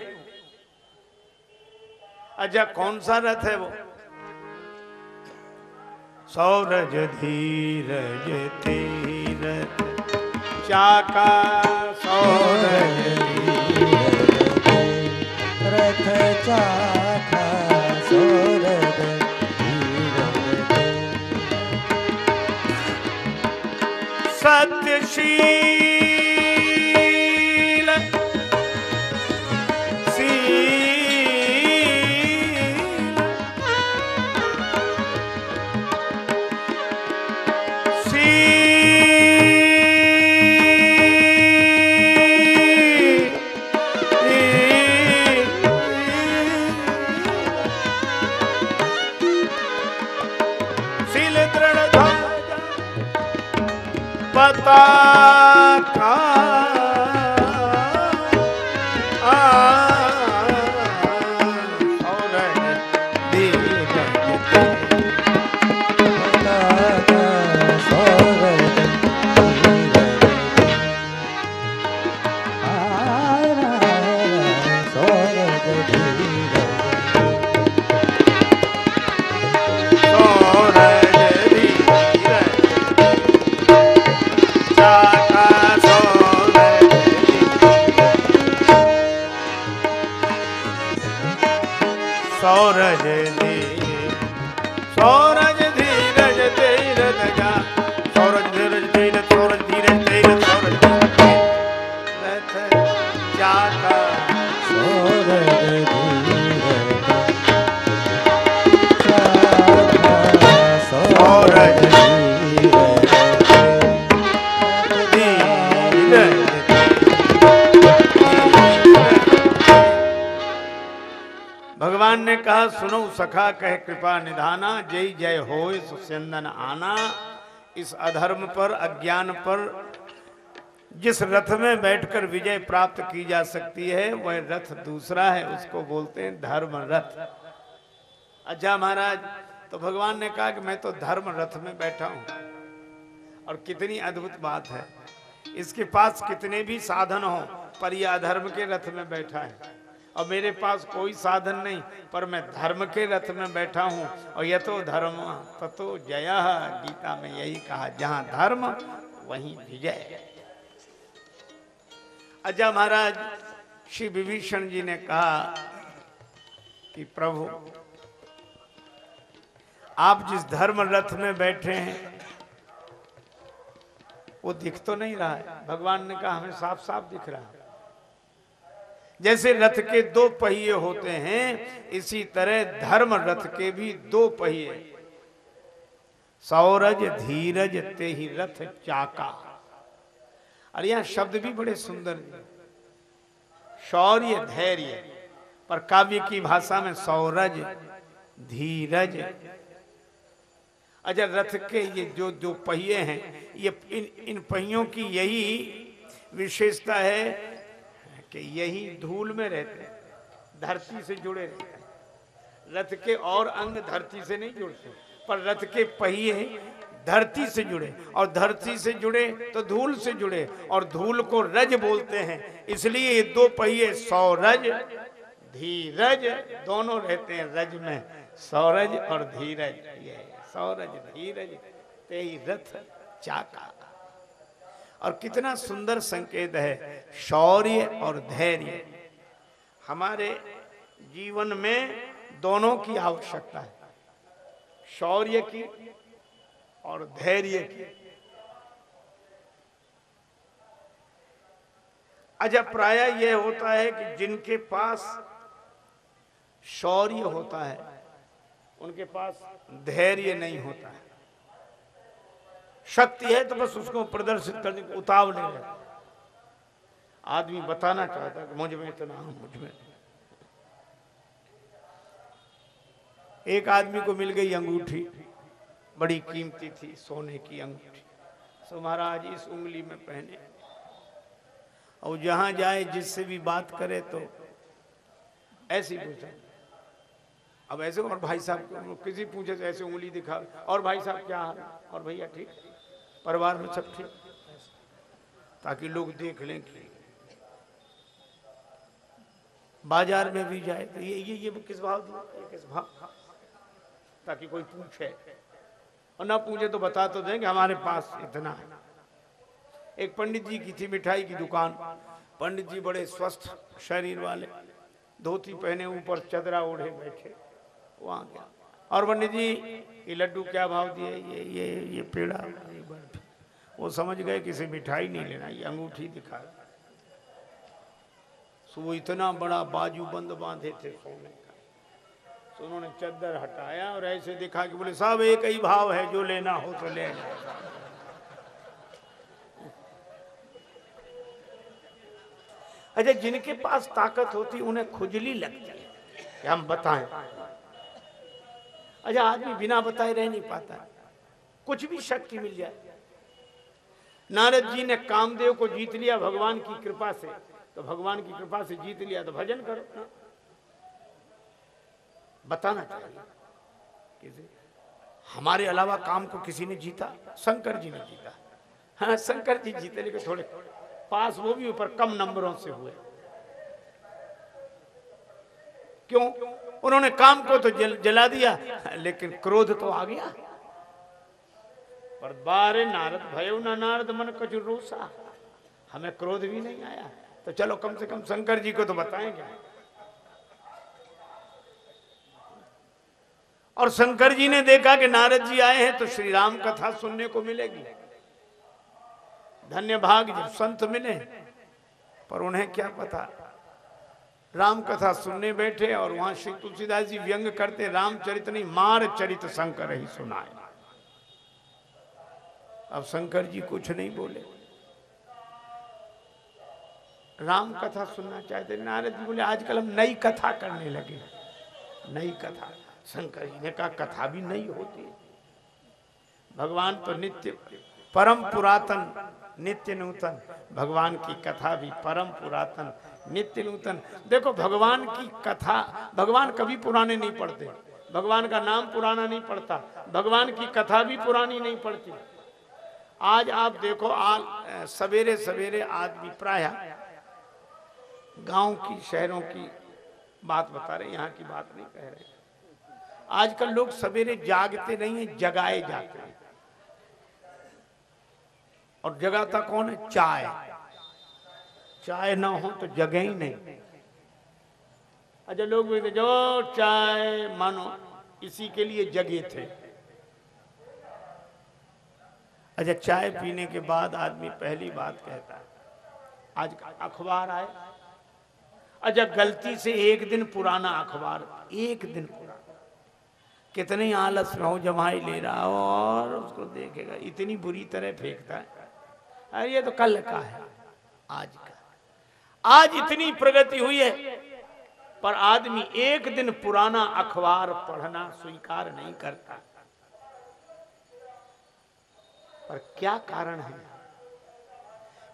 अच्छा कौन सा रथ है वो? सौरज धीरज तीरथ चाका सौरज रथ चाका सौरज सत्य सत्यशील पताका कहा सुनो सखा, कह कृपा निधाना, जय जय हो सुचंदन आना। इस अधर्म पर, अज्ञान पर, जिस रथ में बैठकर विजय प्राप्त की जा सकती है, वह रथ दूसरा है, उसको बोलते हैं धर्म रथ। अच्छा महाराज तो भगवान ने कहा कि मैं तो धर्म रथ में बैठा हूँ। और कितनी अद्भुत बात है। इसके पास कितने भी साधन हो, पर यह अधर्म के रथ में बैठा है। और मेरे पास कोई साधन नहीं, पर मैं धर्म के रथ में बैठा हूँ और यह तो धर्म ततो जया। गीता में यही कहा, जहाँ धर्म, वहीं विजय। अजा महाराज, श्री विभीषण जी ने कहा कि प्रभु, आप जिस धर्म रथ में बैठे हैं, वो दिख तो नहीं रहा है। भगवान ने कहा, हमें साफ़ साफ़ दिख रहा है। जैसे रथ के दो पहिए होते हैं, इसी तरह धर्म रथ के भी दो पहिए। सौरज धीरज ते ही रथ चाका। और यहाँ शब्द भी बड़े सुंदर। शौर्य, धैर्य। पर काव्य की भाषा में सौरज धीरज। अच्छा रथ के ये जो जो पहिए हैं, ये इन इन पहियों की यही विशेषता है कि यही धूल में रहते हैं, धरती से जुड़े रहते हैं। रथ के और अंग धरती से नहीं जुड़ते, पर रथ के पहिए धरती से जुड़े। और धरती से जुड़े तो धूल से जुड़े, और धूल को रज बोलते हैं। इसलिए ये दो पहिए, सौरज, धीरज, दोनों रहते हैं रज में। सौरज और धीरज, ये सौरज, धीरज ते रथ, चाका। और कितना सुंदर संकेत है, शौर्य और धैर्य। हमारे जीवन में दोनों की आवश्यकता है, शौर्य की और धैर्य की। अच्छा प्राय यह होता है कि जिनके पास शौर्य होता है, उनके पास धैर्य नहीं होता है। शक्ति है तो बस उसको प्रदर्शित करने को उतावले रहते आदमी बताना चाहता है कि मुझमें इतना हूँ, मुझमें। एक आदमी को मिल गई अंगूठी, बड़ी कीमती थी, सोने की अंगूठी। सो महाराज, इस उंगली में पहने। और जहाँ जाए, जिससे भी बात करे तो ऐसी पूछे। अब ऐसे और भाई साहब किसी पूछे तो ऐसे उंगली दिखा। और भाई साहब क्या हाल? और भैया ठीक? परिवार में सब ठीक। ताकि लोग देख लें कि बाज़ार में भी जाए तो ये ये ये किस भाव दिया, ये किस भाव ताकि कोई पूछे। और ना पूछे तो बता तो दें कि हमारे पास इतना है। एक पंडित जी की थी मिठाई की दुकान। पंडित जी बड़े स्वस्थ शरीर वाले। धोती पहने ऊपर चदरा ओढ़े बैठे। वहाँ गया। और पंडित जी, ये लड्डू क्या भाव दिए ये ये ये पेड़ा वो समझ गए किसी मिठाई नहीं लेना, ये अंगूठी दिखा सो वो इतना बड़ा बाजू बंद बांधे थे सोने का। तो उन्होंने चद्दर हटाया और ऐसे दिखा कि बोले सब एक ही भाव है, जो लेना हो तो ले अच्छा जिनके पास ताकत होती, उन्हें खुजली लगती है कि हम बताएँ। अच्छा आदमी बिना बताए रह नहीं पाता। कुछ भी शक्ति मिल जाए। नारद जी ने कामदेव को जीत लिया भगवान की कृपा से। तो भगवान की कृपा से जीत लिया तो भजन करो। बताना चाहिए किसी हमारे अलावा काम को किसी ने जीता? शंकर जी ने जीता। हाँ शंकर जी जीते लेकिन थोड़े पास वो भी ऊपर कम नंबरों से हुए। क्यों? उन्होंने काम को तो जल, जला दिया लेकिन क्रोध तो आ गया। पर बारे नारद भयो ना नारद मन कचु रोसा। हमें क्रोध भी नहीं आया। तो चलो कम से कम शंकर जी को तो बताएँगे। और शंकर जी ने देखा कि नारद जी आए हैं तो श्री राम कथा सुनने को मिलेगी। धन्य भाग जब संत मिले, पर उन्हें क्या पता? राम कथा सुनने बैठे और वहाँ श्री तुलसीदास जी व्यंग करते, रामचरित नहीं, मार चरित शंकर ही सुनाए। अब शंकर जी कुछ नहीं बोले। राम कथा सुनना चाहते, नारद जी बोले, आजकल हम नई कथा करने लगे नई कथा। शंकर जी ने कहा, कथा भी नहीं होती भगवान तो नित्य, परम पुरातन, नित्य नूतन। भगवान की कथा भी परम पुरातन, नित्य नूतन। देखो, भगवान की कथा, भगवान कभी पुराने नहीं पढ़ते। भगवान का नाम पुराना नहीं पड़ता। भगवान की कथा भी पुरानी नहीं पड़ती। आज आप देखो, आज सवेरे सवेरे आदमी प्राय गाँव की, शहरों की बात बता रहे यहाँ की बात नहीं कह रहे। आजकल लोग सवेरे जागते नहीं है, जगाए जाते हैं। और जगाता कौन है? चाय। चाय ना हो तो जगे ही नहीं। अच्छा लोग जो चाय, मानो इसी के लिए जगे थे। अच्छा चाय पीने के बाद आदमी पहली बात कहता है, आज अखबार आए। अच्छा गलती से एक दिन पुराना अखबार, एक दिन पुराना। कितने आलस में हो जमाई ले रहा हो और उसको देखेगा, इतनी बुरी तरह फेंकता है। अरे, ये तो कल का है, आज का। आज इतनी प्रगति हुई है, पर आदमी एक दिन पुराना अखबार पढ़ना स्वीकार नहीं करता। पर क्या कारण है?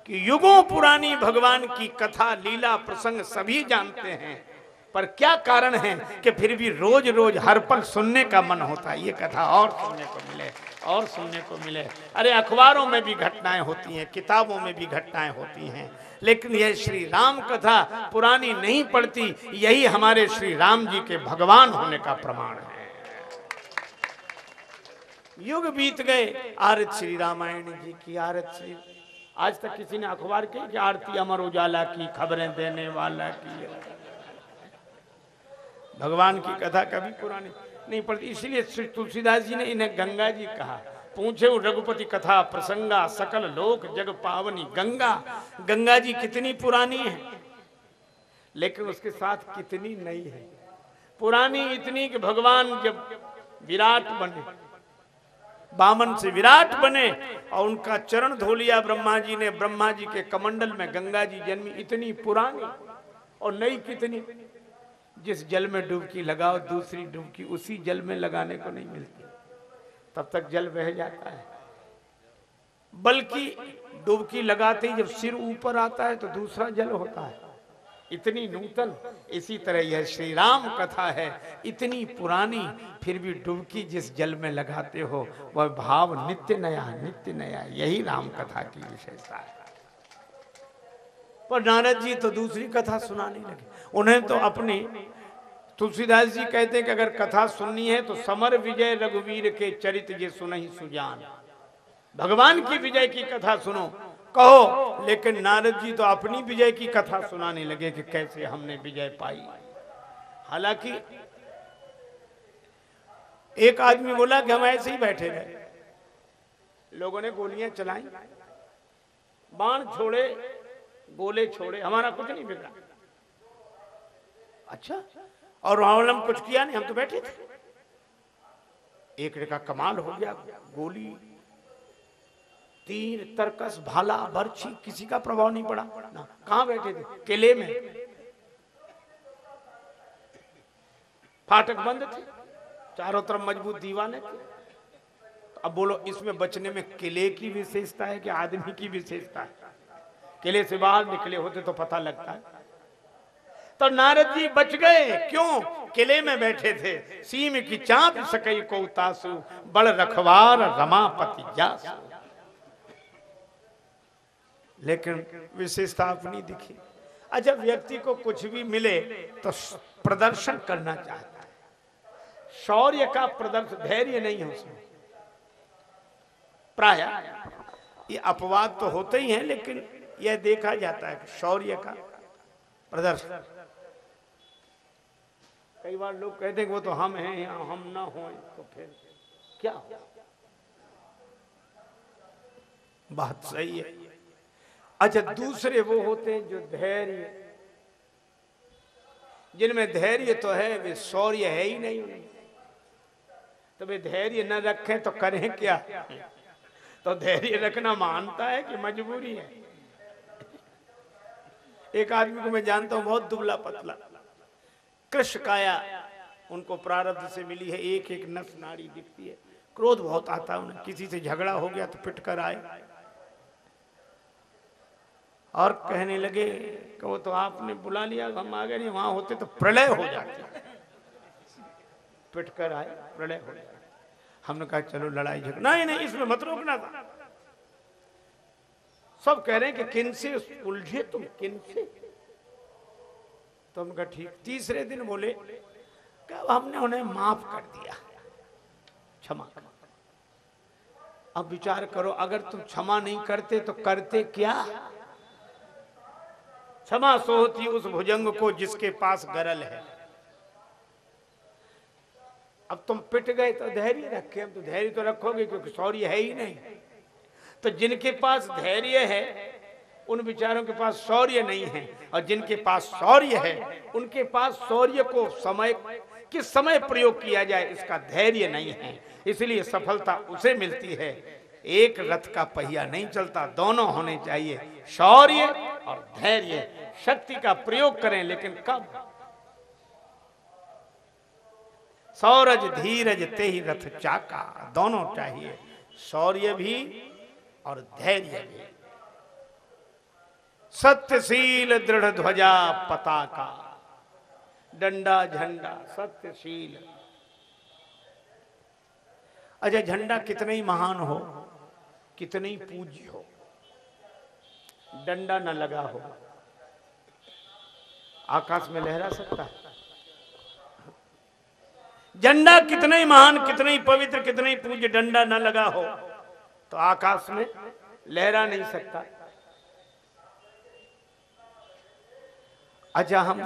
कि युगों पुरानी भगवान की कथा, लीला, प्रसंग सभी जानते हैं, पर क्या कारण है कि फिर भी रोज रोज हर पल सुनने का मन होता है? ये कथा और सुनने को मिले, और सुनने को मिले। अरे, अखबारों में भी घटनाएँ होती हैं, किताबों में भी घटनाएँ होती हैं, लेकिन यह श्री राम कथा पुरानी नहीं पड़ती, यही हमारे श्री राम जी के भगवान होने का प्रमाण है। युग बीत गए। आरत श्री रामायण जी की आरत श्री। आज तक किसी ने अखबार की कि आरती अमर उजाला की, खबरें देने वाला की भगवान की कथा कभी पुरानी नहीं पड़ती। इसलिए तुलसीदास जी ने इन्हें गंगा जी कहा। पूछे रघुपति कथा, प्रसंगा, सकल लोक, जग पावनी, गंगा। गंगा जी कितनी पुरानी है? लेकिन उसके साथ कितनी नई है? पुरानी इतनी कि भगवान जब विराट बने बामन से विराट बने और उनका चरण धो लिया ब्रह्मा जी ने ब्रह्मा जी के कमंडल में गंगा जी जन्मी इतनी पुरानी और नई कितनी। जिस जल में डुबकी लगाओ, दूसरी डुबकी उसी जल में लगाने को नहीं मिलती। तब तक जल बह जाता है। बल्कि डुबकी लगाते ही जब सिर ऊपर आता है तो दूसरा जल होता है। इतनी नूतन, इसी तरह यह श्री राम कथा है। इतनी पुरानी, फिर भी डुबकी जिस जल में लगाते हो, वह भाव नित्य नया नित्य नया। यही राम कथा की विशेषता है। पर नारद जी तो दूसरी कथा सुनाने लगे। उन्हें तो अपनी, तुलसीदास जी कहते हैं कि अगर कथा सुननी है तो समर विजय रघुवीर के चरित ये सुन ही सुजान। भगवान की विजय की कथा सुनो। कहो, लेकिन नारद जी तो अपनी विजय की कथा सुनाने लगे कि कैसे हमने विजय पाई। हालाँकि एक आदमी बोला कि हम ऐसे ही बैठे रहे। लोगों ने गोलियाँ चलाई, बाण छोड़े, गोले छोड़े, हमारा कुछ नहीं बिगड़ा। अच्छा और वहाँ कुछ किया नहीं, हम तो बैठे थे। एक का कमाल हो गया, गोली तीर, तरकस, भाला बर्छी किसी का प्रभाव नहीं पड़ा। ना, कहाँ बैठे थे? किले में। फाटक बंद थे। चारों तरफ़ मज़बूत दीवाने थे। अब बोलो, इसमें बचने में किले की विशेषता है कि आदमी की विशेषता है? किले से बाहर निकले होते तो पता लगता है। तो नारद जी बच गए। क्यों? किले में बैठे थे। सीम की चाप सकई को उतासु, बड़ रखवार रमापति जासु। लेकिन विशेषता अपनी दिखी अच्छा व्यक्ति को कुछ भी मिले तो प्रदर्शन करना चाहता है। शौर्य का प्रदर्शन धैर्य नहीं है उसमें। प्राय, ये अपवाद तो होते ही हैं, लेकिन यह देखा जाता है शौर्य का प्रदर्शन। कई बार लोग कहते हैं वो तो हम हैं, या हम ना हो तो फिर क्या बात सही है। अच्छा दूसरे वो होते हैं जो धैर्य। जिनमें धैर्य तो है, वे शौर्य है ही नहीं तो वे धैर्य न रखें तो करें क्या? तो धैर्य रखना मानता है कि मजबूरी है। एक आदमी को मैं जानता हूँ, बहुत दुबला पतला। कृष्ण काया उनको प्रारब्ध से मिली है एक एक नस नाड़ी दिखती है। क्रोध बहुत आता है उन्हें, किसी से झगड़ा हो गया तो पिट कर आए। और कहने लगे कि वो तो आपने बुला लिया, हम आ गए नहीं, वहाँ होते तो प्रलय हो जाते। पिट कर आए, प्रलय हो जाए हमने कहा, चलो लड़ाई झगड़ा। नहीं नहीं, इसमें मत रोकना था। सब कह रहे हैं कि, किन से? उलझे तुम, किन से? तो हम कहा, ठीक। तीसरे दिन बोले कि हमने उन्हें माफ़ कर दिया। क्षमा अब विचार करो, अगर तुम क्षमा नहीं करते तो करते क्या? क्षमा सोहती उस भुजंग को जिसके पास गरल है। अब तुम पिट गए तो धैर्य रखे, अब तो धैर्य तो रखोगे क्योंकि शौर्य है ही नहीं। तो जिनके पास धैर्य है, उन विचारों के पास शौर्य नहीं है। और जिनके पास शौर्य है, उनके पास शौर्य को समय, किस समय प्रयोग किया जाए, इसका धैर्य नहीं है। इसलिए सफलता उसे मिलती है। एक रथ का पहिया नहीं चलता, दोनों होने चाहिए। शौर्य और धैर्य, शक्ति का प्रयोग करें, लेकिन कब? सौरज धीरज ते ही रथ चाका, दोनों चाहिए। शौर्य भी और धैर्य भी। सत्यशील दृढ़ ध्वजा पताका, डंडा झंडा, सत्यशील। अजय, झंडा कितने ही महान हो, कितने ही पूज्य हो। डंडा न लगा हो। आकाश में लहरा सकता है। झंडा कितने ही महान, कितने ही पवित्र, कितने ही पूज्य डंडा न लगा हो तो आकाश में लहरा नहीं सकता। अच्छा हम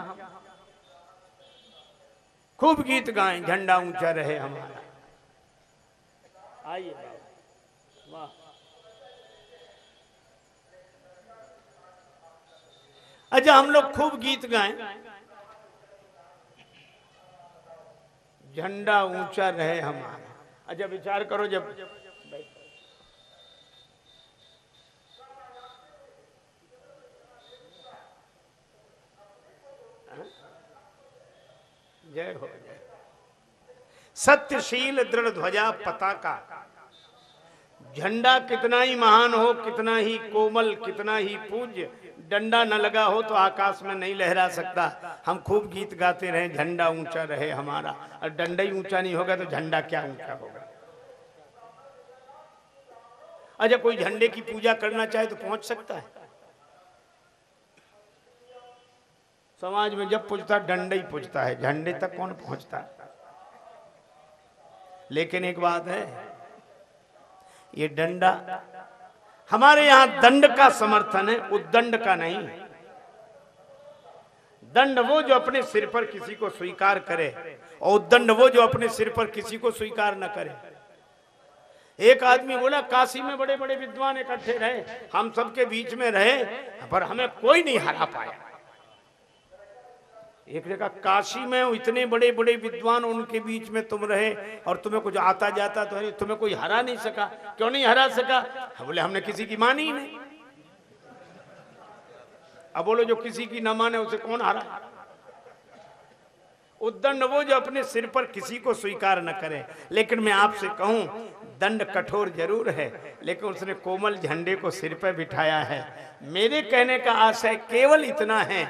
खूब गीत गाएँ, झंडा ऊँचा रहे हमारा। आइए वाह। अच्छा हम लोग खूब गीत गाएँ। झंडा ऊँचा रहे हमारा। अच्छा विचार करो जब जय हो, जय। सत्यशील दृढ़ ध्वजा पताका। झंडा कितना ही महान हो, कितना ही कोमल, कितना ही पूज्य। डंडा न लगा हो तो आकाश में नहीं लहरा सकता। हम खूब गीत गाते रहे, झंडा ऊँचा रहे हमारा। और डंडा ही ऊँचा नहीं होगा तो झंडा क्या ऊँचा होगा? अच्छा कोई झंडे की पूजा करना चाहे तो पहुँच सकता है। समाज में जब पूछता डंडा ही पूछता है। झंडे तक कौन पहुँचता? है लेकिन एक बात है, ये डंडा हमारे यहाँ दंड का समर्थन है उद्दंड का नहीं। दंड वो जो अपने सिर पर किसी को स्वीकार करे, और उद्दंड वो जो अपने सिर पर किसी को स्वीकार न करे। एक आदमी बोला, काशी में बड़े बड़े विद्वान इकट्ठे रहे, हम सबके बीच में रहे, पर हमें कोई नहीं हरा पाया। एक ने कहा काशी में इतने बड़े बड़े विद्वान उनके बीच में तुम रहे और तुम्हें कुछ आता जाता तो नहीं तुम्हें कोई हरा नहीं सका। क्यों नहीं हरा सका? बोले, हमने किसी की मानी ही नहीं। अब बोलो, जो किसी की न माने उसे कौन हरा? उद्दंड वो जो अपने सिर पर किसी को स्वीकार न करे। लेकिन मैं आपसे कहूँ, दंड कठोर ज़रूर है, लेकिन उसने कोमल झंडे को सिर पर बिठाया है। मेरे कहने का आशय केवल इतना है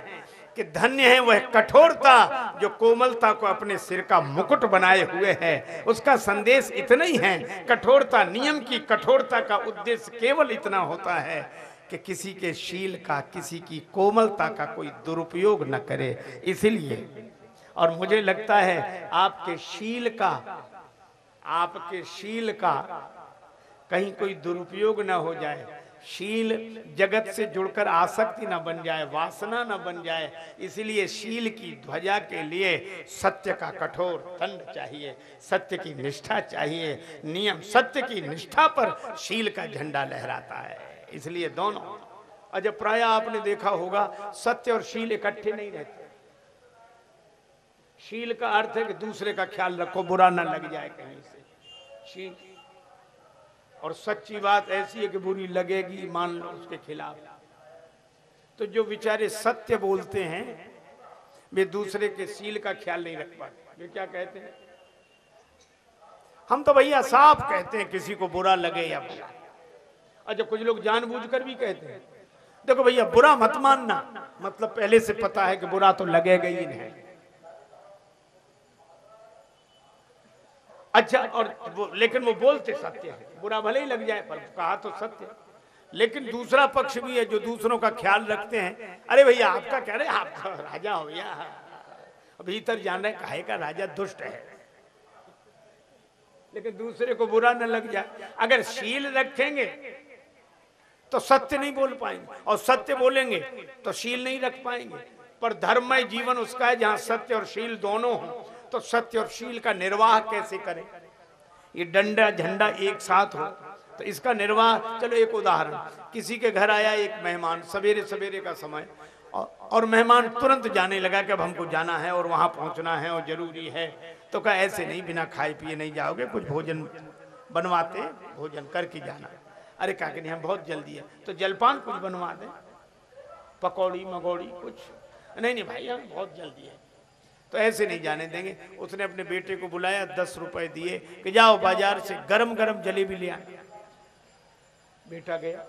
कि धन्य है वह कठोरता जो कोमलता को अपने सिर का मुकुट बनाए हुए है। उसका संदेश इतना ही है, कठोरता, नियम की कठोरता का उद्देश्य केवल इतना होता है कि किसी के शील का, किसी की कोमलता का कोई दुरुपयोग न करे। इसलिए, और मुझे लगता है आपके शील का, आपके शील का कहीं कोई दुरुपयोग न हो जाए। शील जगत से जुड़कर आसक्ति न बन जाए, वासना न बन जाए, इसलिए शील की ध्वजा के लिए सत्य का कठोर दंड चाहिए, सत्य की निष्ठा चाहिए। नियम सत्य की निष्ठा पर शील का झंडा लहराता है। इसलिए दोनों अजब प्राय आपने देखा होगा, सत्य और शील इकट्ठे नहीं रहते। शील का अर्थ है कि दूसरे का ख्याल रखो, बुरा ना लग जाए कहीं से। शील और सच्ची बात ऐसी है कि बुरी लगेगी, मान लो उसके खिलाफ। तो जो बेचारे सत्य बोलते हैं, वे दूसरे के सील का ख्याल नहीं रख पाते। वे क्या कहते हैं? हम तो भैया साफ़ कहते हैं किसी को बुरा लगे या बुरा। अच्छा कुछ लोग जानबूझकर भी कहते हैं। देखो भैया, बुरा मत मानना। मतलब पहले से पता है कि बुरा तो लगेगा ही नहीं। अच्छा और वो, लेकिन वो बोलते सत्य है। बुरा भले ही लग जाए पर कहा तो सत्य लेकिन दूसरा पक्ष भी है जो दूसरों का ख्याल रखते हैं। अरे भैया आपका कह रहे आप तो राजा हो या भीतर जान रहे कहे का राजा दुष्ट है। लेकिन दूसरे को बुरा न लग जाए। अगर शील रखेंगे तो सत्य नहीं बोल पाएँगे। और सत्य बोलेंगे तो शील नहीं रख पाएँगे। पर धर्ममय जीवन उसका है जहाँ सत्य और शील दोनों हों। तो सत्य और शील का निर्वाह कैसे करें? ये डंडा झंडा एक साथ हो तो इसका निर्वाह चलो एक उदाहरण। किसी के घर आया एक मेहमान सवेरे सवेरे का समय और, मेहमान तुरंत जाने लगा कि अब हमको जाना है और वहाँ पहुँचना है और ज़रूरी है। तो कहा ऐसे नहीं बिना खाए पिए नहीं जाओगे कुछ भोजन बनवाते भोजन करके जाना। अरे कहा कि नहीं हम बहुत जल्दी है। तो जलपान कुछ बनवा दें पकौड़ी मकौड़ी कुछ। नहीं नहीं भाई हम बहुत जल्दी है। तो ऐसे नहीं जाने देंगे। उसने अपने बेटे को बुलाया, दस रुपए दिए, कि जाओ बाज़ार से गरम गरम जलेबी ले आए। बेटा गया।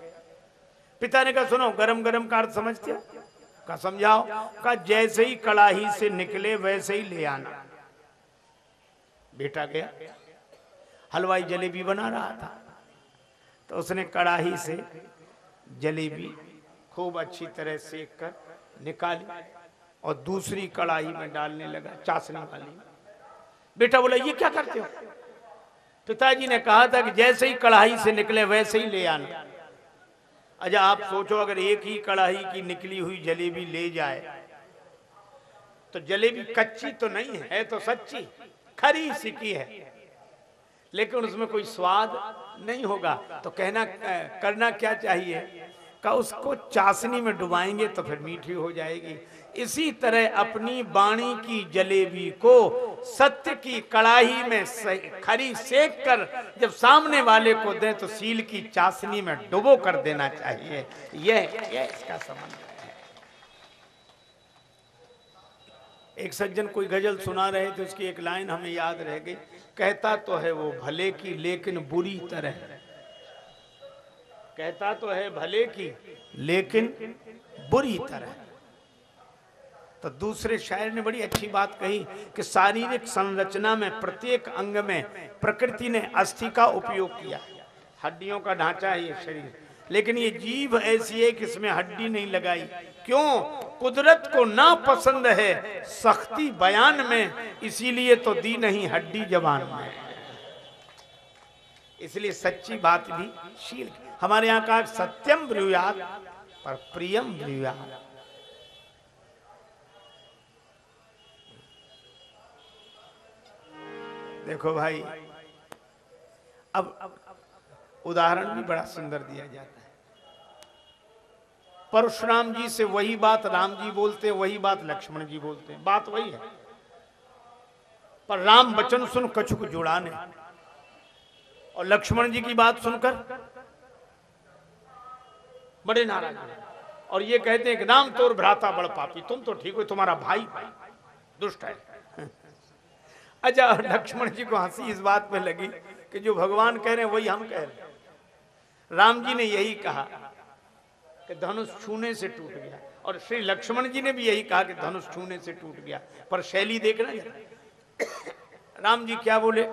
पिता ने कहा, सुनो गरम गरम का अर्थ समझते कहा, समझाओ। कहा, जैसे ही कड़ाही से निकले, वैसे ही ले आना। बेटा गया। हलवाई जलेबी बना रहा था। तो उसने कड़ाही से जलेबी खूब अच्छी तरह सेक कर निकाली। और दूसरी कढ़ाई में डालने लगा चाशनी वाली। बेटा बोला ये क्या करते हो? पिताजी ने कहा था कि जैसे ही कढ़ाई से निकले वैसे ही ले आना। अच्छा आप सोचो अगर एक ही कढ़ाई की निकली हुई जलेबी ले जाए तो जलेबी कच्ची तो नहीं है, तो सच्ची खरी सिकी है। लेकिन उसमें कोई स्वाद नहीं होगा। तो कहना करना क्या चाहिए? का उसको चाशनी में डुबाएँगे तो फिर मीठी हो जाएगी। इसी तरह अपनी बाणी की जलेबी को सत्य की कड़ाही में खरी सेक कर जब सामने वाले को दें तो सील की चाशनी में डुबो कर देना चाहिए। यह यह इसका संबंध है। एक सज्जन कोई गज़ल सुना रहे थे, उसकी एक लाइन हमें याद रह गई। कहता तो है वो भले की, लेकिन बुरी तरह। कहता तो है भले की, लेकिन बुरी तरह। तो दूसरे शायर ने बड़ी अच्छी बात कही कि शारीरिक संरचना में, प्रत्येक अंग में, प्रकृति ने अस्थि का उपयोग किया। हड्डियों का ढांचा है ये शरीर। लेकिन ये जीव ऐसी है कि इसमें हड्डी नहीं लगाई। क्यों? कुदरत को ना पसंद है। सख्ती बयान में, इसीलिए तो दी नहीं हड्डी जवान में। इसलिए सच्ची बात भी शील हमारे यहाँ का सत्यम ब्रुयात पर प्रियम ब्रुयात। देखो भाई, अब उदाहरण भी बड़ा सुंदर दिया जाता है। परशुराम जी से वही बात राम जी बोलते वही बात लक्ष्मण जी बोलते बात वही है। पर राम बचन सुन कछुक जुड़ाने और लक्ष्मण जी की बात सुनकर बड़े नाराज़ और ये कहते हैं कि राम तोर भ्राता बड़ पापी, तुम तो ठीक हो, तुम्हारा भाई दुष्ट है। अच्छा और लक्ष्मण जी को हँसी इस बात में लगी कि जो भगवान कह रहे हैं वही हम कह रहे हैं। राम जी ने यही कहा कि धनुष छूने से टूट गया। और श्री लक्ष्मण जी ने भी यही कहा कि धनुष छूने से टूट गया। पर शैली देखना राम जी क्या बोले?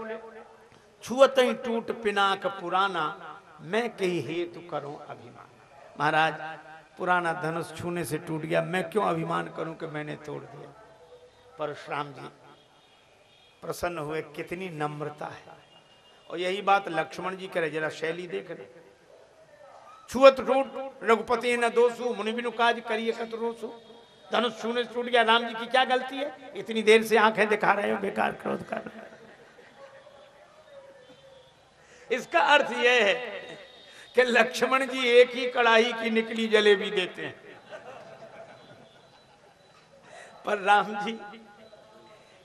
छुअत ही टूट पिनाक पुराना, मैं कही हेतु करूँ अभिमान। महाराज, पुराना धनुष छूने से टूट गया, मैं क्यों अभिमान करूँ कि मैंने तोड़ दिया? परशुराम जी प्रसन्न हुए, कितनी नम्रता है। और यही बात लक्ष्मण जी करे, जरा शैली देख रहे। छुअत टूट रघुपति न दोषु मुनि बिनु काज करिए कत रोसु। धनुष छूने टूट गया, राम जी की क्या गलती है? इतनी देर से आँखें दिखा रहे हो, बेकार क्रोध कर रहे इसका अर्थ यह है कि लक्ष्मण जी एक ही कड़ाही की निकली जलेबी देते हैं। पर राम जी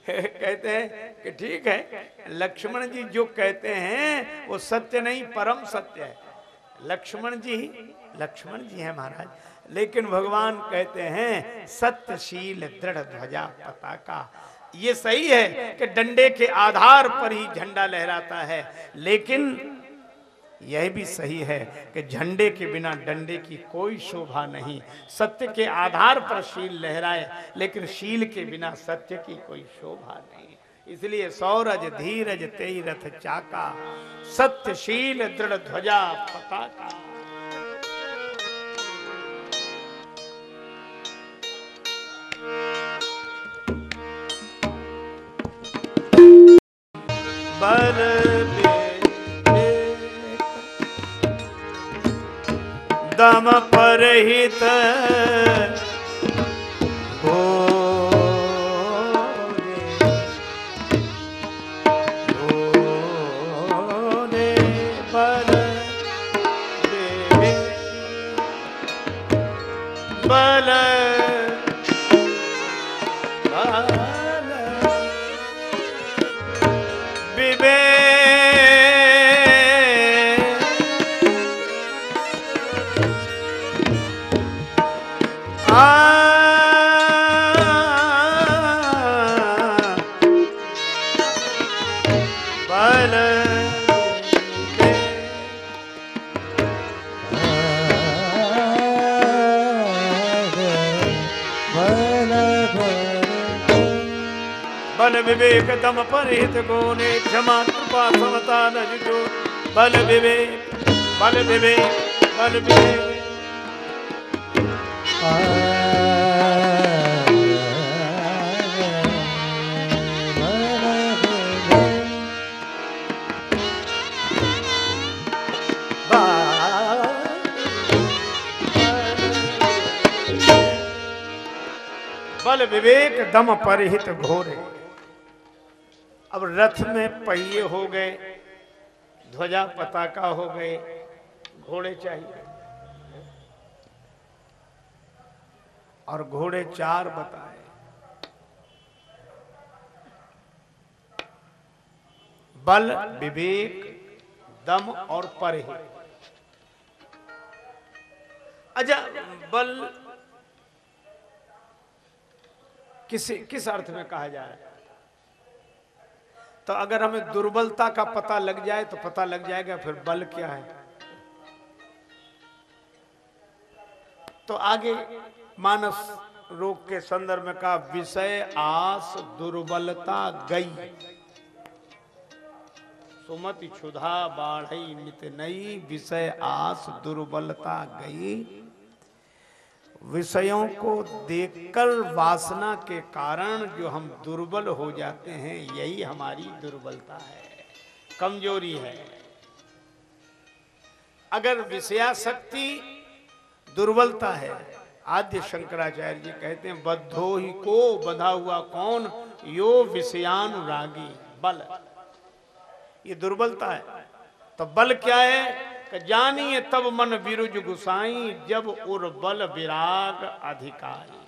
कहते हैं कि ठीक है, लक्ष्मण जी जो कहते हैं, वो सत्य नहीं, परम सत्य है। लक्ष्मण जी लक्ष्मण जी है महाराज, लेकिन भगवान कहते हैं, सत्यशील दृढ़ ध्वजा पताका। ये सही है कि डंडे के आधार पर ही झंडा लहराता है, लेकिन यह भी सही है कि झंडे के बिना डंडे की कोई शोभा नहीं। सत्य के आधार पर शील लहराए, लेकिन शील के बिना सत्य की कोई शोभा नहीं। इसलिए सौरज धीरज तेई रथ चाका सत्यशील दृढ़ ध्वजा पताका। बल दम परहित बल विवेक दम परिहित गोने क्षमा कृपा समता न जो बल विवेक बल विवेक बल विवेक। विवेक, दम परहित घोरे। अब रथ में पहिए हो गए, ध्वजा पताका हो गए, घोड़े चाहिए। और घोड़े चार बताए। बल, विवेक, दम और परहित अच्छा बल किसी, किस अर्थ में कहा जाए तो अगर हमें दुर्बलता का पता लग जाए तो पता लग जाएगा फिर बल क्या है। तो आगे मानस रोग के संदर्भ में कहा, विषय आस दुर्बलता गई। सुमति क्षुधा बाढ़ई नित नई, विषय आस दुर्बलता गई। विषयों को देखकर वासना के कारण जो हम दुर्बल हो जाते हैं, यही हमारी दुर्बलता है, कमज़ोरी है। अगर विषयाशक्ति दुर्बलता है, आद्य शंकराचार्य जी कहते हैं, बद्धो ही को बधा हुआ कौन? यो विषयानुरागी, बल। ये दुर्बलता है। तो बल क्या है? जानिए तब मन विरुज गुसाई, जब उर बल विराग अधिकारी।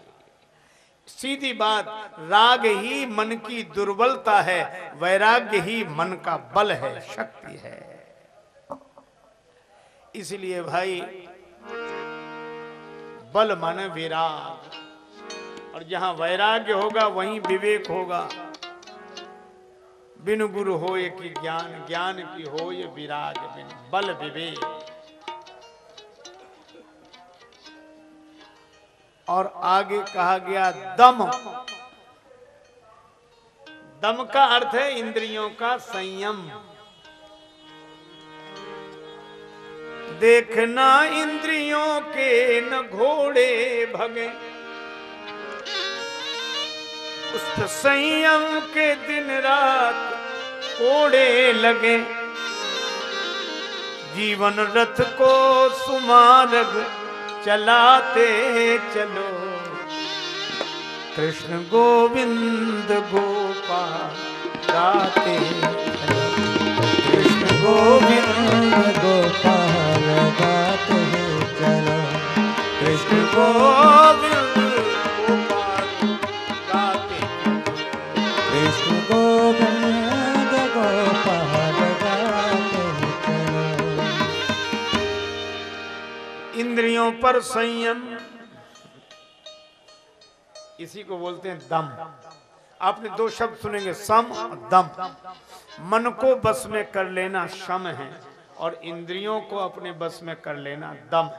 सीधी बात, राग ही मन की दुर्बलता है, वैराग्य ही मन का बल है, शक्ति है। इसलिए भाई, बल मन विराग। और जहाँ वैराग्य होगा, वहीं विवेक होगा। बिन गुरु हो ये की ज्ञान ज्ञान की हो ये विराग बिन बल विवेक। और आगे कहा गया, दम। दम का अर्थ है इंद्रियों का संयम। देखना इंद्रियों के न घोड़े भगे। उस संयम के दिन रात कोड़े लगे। जीवन रथ को सुमारग चलाते चलो। कृष्ण गोविंद गोपाल गाते कृष्ण गोविंद गोपाल गाते चलो। कृष्ण गोविंद इंद्रियों पर संयम। इसी को बोलते हैं दम। आपने दो शब्द सुनेंगे, सम दम। मन को बस में कर लेना शम है और इंद्रियों को अपने बस में कर लेना दम।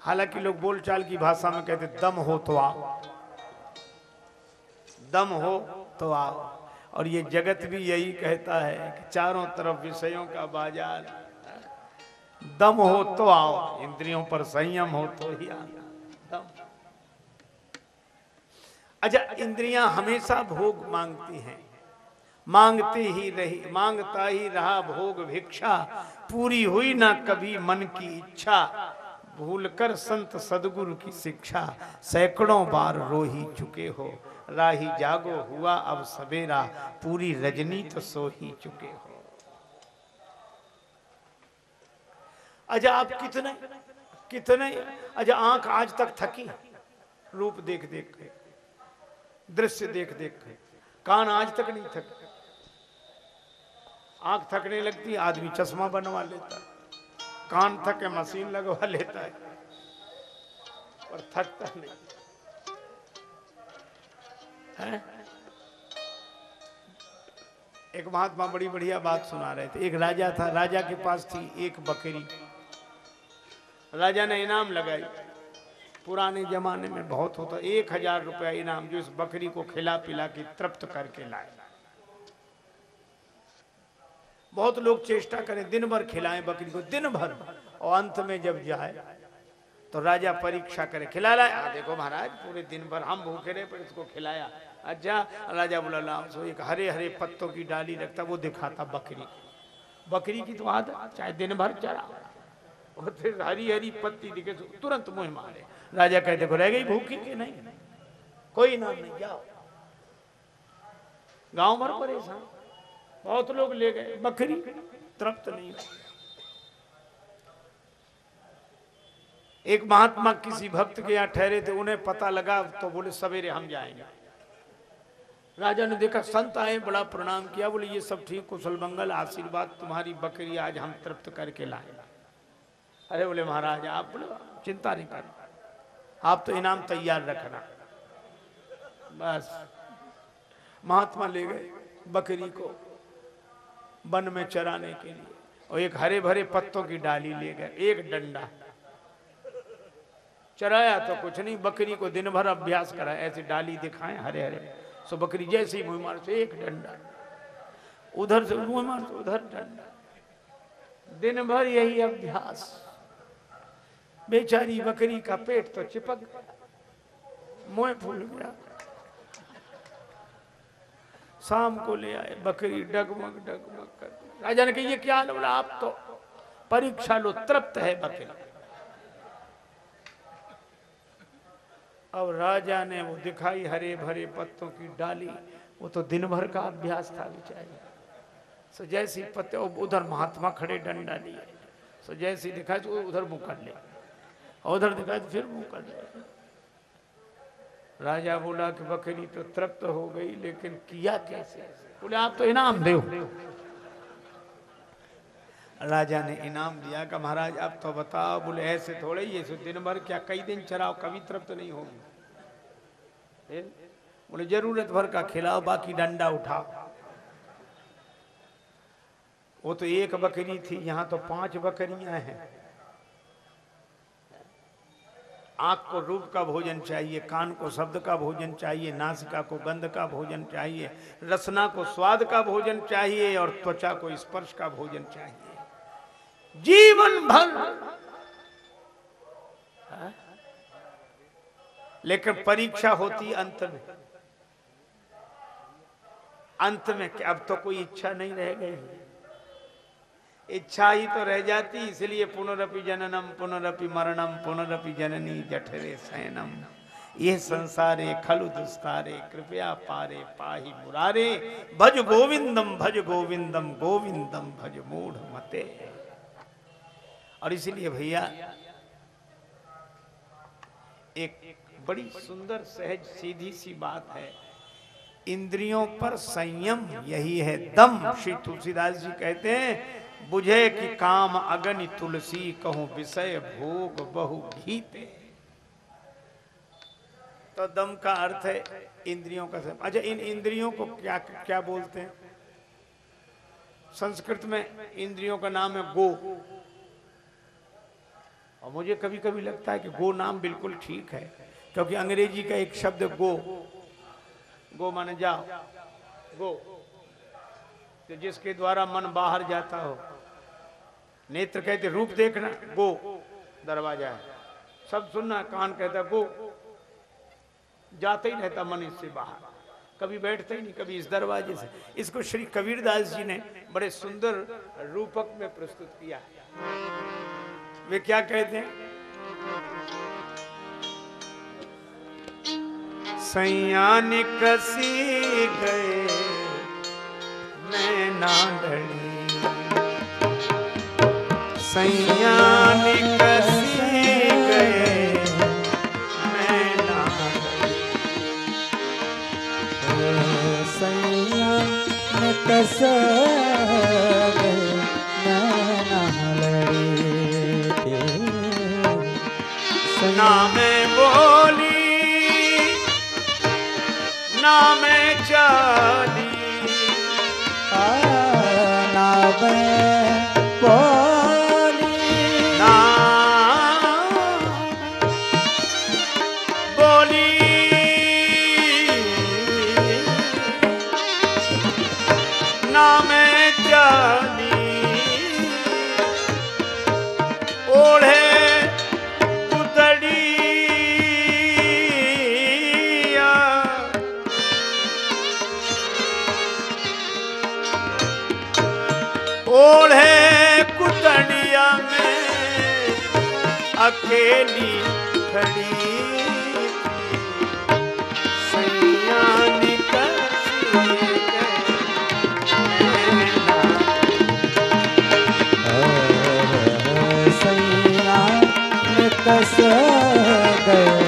हालाँकि लोग बोलचाल की भाषा में कहते, दम हो तो आओ। दम हो तो आओ। और ये जगत भी यही कहता है कि चारों तरफ़ विषयों का बाज़ार। दम हो तो आओ, इंद्रियों पर संयम हो तो ही दम। अच्छा इंद्रियाँ हमेशा भोग मांगती हैं। मांगती ही रही माँगता ही रहा भोग भिक्षा। पूरी हुई ना कभी मन की इच्छा। भूलकर संत सदगुरु की शिक्षा। सैकड़ों बार रो ही चुके हो। राही जागो हुआ अब सवेरा। पूरी रजनी तो सो ही चुके हो। अच्छा आप कितने? कितने? अच्छा आँख आज तक थकी। रूप देख देख के दृश्य देख देख। के कान आज तक नहीं थके। आँख थकने लगती आदमी चश्मा बनवा लेता है। कान थके, मशीन लगवा लेता है। और थकता नहीं। है? एक महात्मा बड़ी बढ़िया बात सुना रहे थे। एक राजा था, राजा के पास थी एक बकरी। राजा ने इनाम लगाई। पुराने जमाने में बहुत होता, एक हज़ार रुपया इनाम जो इस बकरी को खिला पिला के तृप्त करके लाए। बहुत लोग चेष्टा करें, दिन भर खिलाएँ बकरी को, दिन भर, और अंत में जब जाए तो राजा परीक्षा करे, खिला लाया देखो महाराज, पूरे दिन भर हम भूखे रहे, पर इसको खिलाया। अच्छा राजा बोला, लाओ, सो एक हरे हरे पत्तों की डाली रखता, वो दिखाता बकरी बकरी की तो आदत, चाहे दिन भर चरा फिर हरी हरी पत्ती दिखे तो तुरंत मुँह मारे। राजा कहते रह गई भूखी के नहीं? कोई नाम नहीं, जाओ। गाँव भर परेशान। बहुत लोग ले गए, बकरी तृप्त नहीं एक महात्मा किसी भक्त के यहाँ ठहरे थे, उन्हें पता लगा तो बोले, सवेरे हम जाएँगे। राजा ने देखा, संत आए, बड़ा प्रणाम किया, बोले, ये सब ठीक, कुशल मंगल, आशीर्वाद, तुम्हारी बकरी आज हम तृप्त करके लाए। अरे बोले महाराज, आप बोले, चिंता नहीं करना आप तो इनाम तैयार रखना। बस। महात्मा ले गए बकरी को वन में चराने के लिए और एक हरे भरे पत्तों की डाली ले गए, एक डंडा। चराया तो कुछ नहीं, बकरी को दिन भर अभ्यास करा, ऐसे डाली दिखाए हरे हरे सो बकरी जैसे ही मुँह से एक डंडा। उधर से मुँह से उधर डंडा। दिन भर यही अभ्यास। बेचारी बकरी का पेट तो चिपक गया। मुँह गया। शाम को ले आए, बकरी डगमग डगमग कर। राजा ने कहा, ये क्या बोला आप तो परीक्षा लो, तृप्त है बकरी। अब राजा ने वो दिखाई हरे भरे पत्तों की डाली। वो तो दिन भर का अभ्यास था बेचारी। सो जैसी पत्ते, उधर महात्मा खड़े डंडा लिए। सो जैसी दिखाई तो उधर मुँह कर ले। और उधर दिखाई तो फिर मुँह कर राजा बोला कि बकरी तो तृप्त हो गई, लेकिन किया कैसे? बोले, आप तो इनाम दो। राजा ने इनाम दिया कि महाराज अब तो बताओ, बोले, ऐसे थोड़े ही ऐसे दिन भर क्या कई दिन चराओ, कभी तृप्त नहीं होगी। बोले, ज़रूरत भर का खिलाओ, बाकी डंडा उठाओ। वो तो एक बकरी थी, यहाँ तो पाँच बकरियाँ हैं। आँख को रूप का भोजन चाहिए, कान को शब्द का भोजन चाहिए, नासिका को गंध का भोजन चाहिए, रसना को स्वाद का भोजन चाहिए और त्वचा को स्पर्श का भोजन चाहिए। जीवन भर। हाँ? लेकिन परीक्षा होती अंत में। अंत में अब तो कोई इच्छा नहीं रह गई। इच्छा ही तो रह जाती, इसलिए पुनरपि जननम, पुनरपि मरणम, पुनरपि जननी, जठरे सैनम ये संसारे खलु दुस्तारे, कृपया पारे, पाही मुरारे। भज गोविंदम भज गोविंदम गोविंदम भज मूढ़ मते। और इसीलिए भैया, एक बड़ी सुंदर, सहज, सीधी सी बात है। इंद्रियों पर संयम, यही है दम। श्री तुलसीदास जी कहते हैं बुझे कि काम अगनि तुलसी कहूँ विषय भोग बहु घीते तो दम का अर्थ है इंद्रियों का संयम अच्छा इन इंद्रियों को क्या क्या बोलते हैं? संस्कृत में इंद्रियों का नाम है गो। और मुझे कभी कभी लगता है कि गो नाम बिल्कुल ठीक है, क्योंकि अंग्रेज़ी का एक शब्द गो गो माने जाओ, गो। तो जिसके द्वारा मन बाहर जाता हो नेत्र कहते रूप देखना, गो, दरवाज़ा है। सब सुनना, कान कहता, गो। जाते ही रहता मन इससे बाहर। कभी बैठता ही नहीं, कभी इस दरवाजे से। इसको श्री कबीरदास जी ने बड़े सुंदर रूपक में प्रस्तुत किया। वे क्या कहते हैं? सैयान कसी गए, मैं ना डरी सैयान कसी गए। मैं ना सैया में कस ना मैं बोली ना मैं चाली ना कस गए?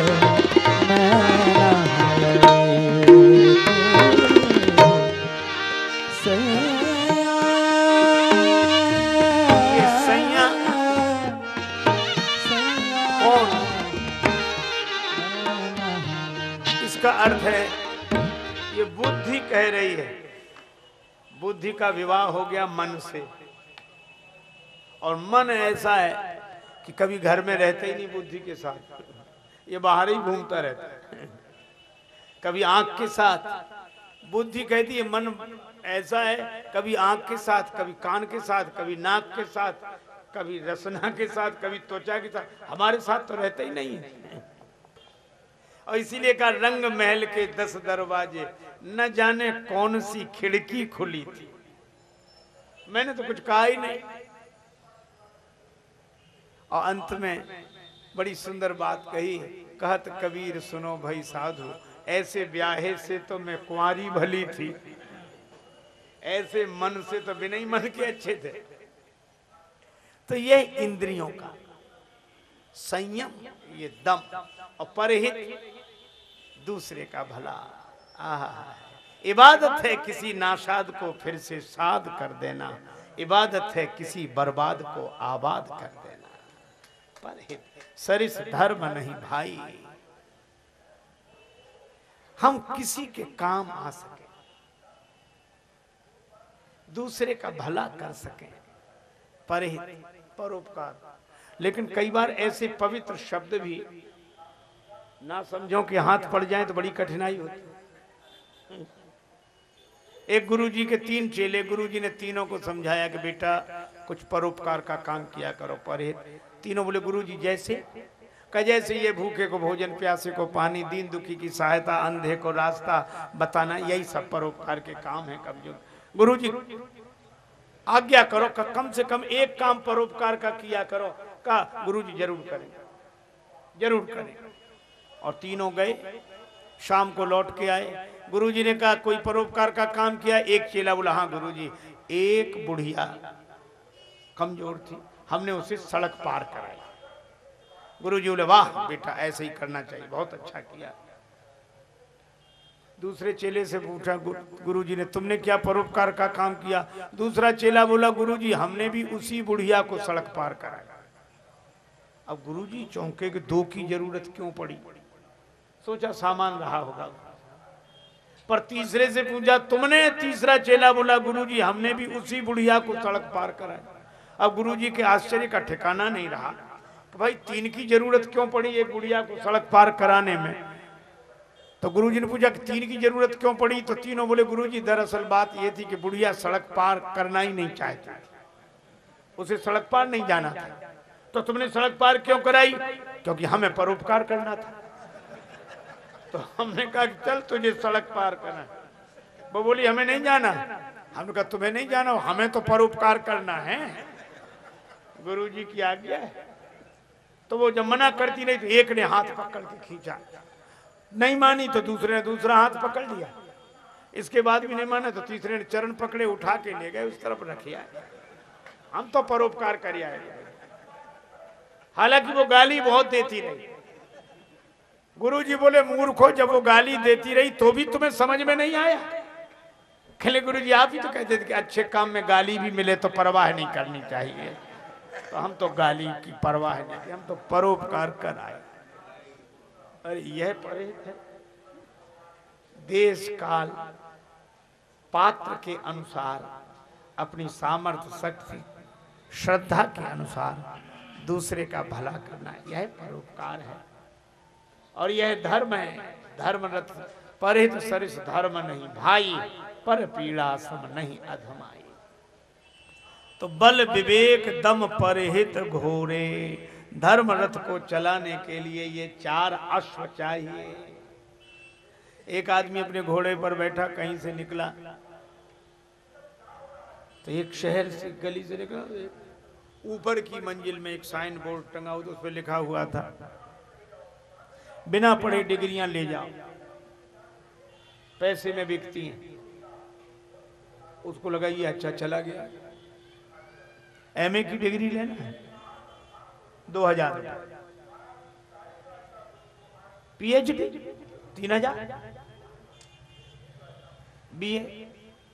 इसका अर्थ है ये बुद्धि कह रही है। बुद्धि का विवाह हो गया मन से। और मन ऐसा है कभी घर में रहते ही नहीं बुद्धि के साथ। ये बाहर ही घूमता रहता है। कभी आँख के साथ। बुद्धि कहती है, मन ऐसा है, कभी आँख के साथ, कभी कान के साथ, कभी नाक के साथ, कभी रसना के साथ, कभी त्वचा के साथ। हमारे साथ तो रहता ही नहीं है। और इसीलिए कहा, रंग महल के दस दरवाजे, न जाने कौन सी खिड़की खुली थी। मैंने तो कुछ कहा ही नहीं। और अंत में बड़ी सुंदर बात कही, कहत कबीर सुनो भाई साधु, ऐसे ब्याहे से तो मैं कुंवारी भली थी। ऐसे मन से तो बिना ही मन के अच्छे थे। तो ये इंद्रियों का संयम, ये दम और परहित दूसरे का भला। आहा, इबादत है किसी नाशाद को फिर से शाद कर देना। इबादत है किसी बर्बाद को आबाद कर देना। परहित सरिस धर्म नहीं भाई। हम किसी के काम आ सके, दूसरे का भला कर सके। परहित परोपकार। लेकिन कई बार ऐसे पवित्र शब्द भी ना समझो कि हाथ पड़ जाए तो बड़ी कठिनाई होती। एक गुरुजी के तीन चेले, गुरुजी ने तीनों को समझाया कि बेटा, कुछ परोपकार का काम किया करो परहित तीनों बोले गुरु जी जैसे जैसे ये भूखे को भोजन, प्यासे को पानी, दीन दुखी की सहायता, अंधे को रास्ता बताना, यही सब परोपकार के काम है कमज़ोर। गुरु जी आज्ञा करो का कम से कम एक काम परोपकार का किया करो का गुरु जी ज़रूर करें ज़रूर करें। और तीनों गए, शाम को लौट के आए। गुरुजी ने कहा, कोई परोपकार का काम किया? एक चेला बोला हाँ गुरुजी, एक बुढ़िया कमज़ोर थी। हमने उसे सड़क पार कराई गुरुजी बोले, वाह बेटा, ऐसे ही करना चाहिए। बहुत अच्छा किया। दूसरे चेले से पूछा गुरुजी ने, तुमने क्या परोपकार का काम किया? दूसरा चेला बोला, गुरुजी, हमने भी उसी बुढ़िया को सड़क पार कराया। अब गुरुजी चौंके कि दो की ज़रूरत क्यों पड़ी? सोचा सामान रहा होगा। पर तीसरे से पूछा, तुमने? तीसरा चेला बोला, गुरुजी, हमने भी उसी बुढ़िया को सड़क पार कराया। अब गुरुजी के आश्चर्य का ठिकाना नहीं रहा कि भाई तीन की ज़रूरत क्यों पड़ी एक बुढ़िया को सड़क पार कराने में? तो गुरुजी ने पूछा कि तीन की ज़रूरत क्यों पड़ी? तो तीनों बोले, गुरुजी, दरअसल बात ये थी कि बुढ़िया सड़क पार करना ही नहीं चाहती। उसे सड़क पार नहीं जाना था। तो तुमने सड़क पार क्यों कराई? क्योंकि हमें परोपकार करना था। तो हमने कहा कि चल तुझे सड़क पार करना वो बोली, हमें नहीं जाना। हमने कहा, तुम्हें नहीं जाना, हमें तो परोपकार करना है। गुरु जी की आज्ञा है। तो वो जब मना करती नहीं तो एक ने हाथ पकड़ के खींचा। नहीं मानी तो दूसरे ने दूसरा हाथ पकड़ लिया। इसके बाद भी नहीं माना तो तीसरे ने चरण पकड़े उठा के ले गए, उस तरफ़ रखिया हम तो परोपकार कर हालाँकि वो गाली बहुत देती रही। गुरुजी बोले, मूर्खो जब वो गाली देती रही तो भी तुम्हें समझ में नहीं आया? खेले गुरुजी, आप ही तो कहते थे कि अच्छे काम में गाली भी मिले तो परवाह नहीं करनी चाहिए। तो हम तो गाली की परवाह नहीं हम तो परोपकार कर आए। अरे, यह परेत है। देश काल पात्र के अनुसार, अपनी सामर्थ्य, शक्ति, श्रद्धा के अनुसार दूसरे का भला करना, यह परोपकार है। और यह धर्म है धर्म रथ परहित सरिस धर्म नहीं, भाई पर पीड़ा सम नहीं, अधमाई। तो बल विवेक दम परहित घोरे। धर्म रथ को चलाने के लिए ये चार अश्व चाहिए। एक आदमी अपने घोड़े पर बैठा, कहीं से निकला। तो एक शहर से गली से निकला। ऊपर की मंजिल में एक साइन बोर्ड टंगा हुआ उस पर लिखा हुआ था, बिना पढ़े डिग्रियाँ ले जाओ। पैसे में बिकती हैं। उसको लगा ये अच्छा चला गया। एमए की डिग्री लेना है? दो हज़ार। पीएचडी तीन हज़ार। बीए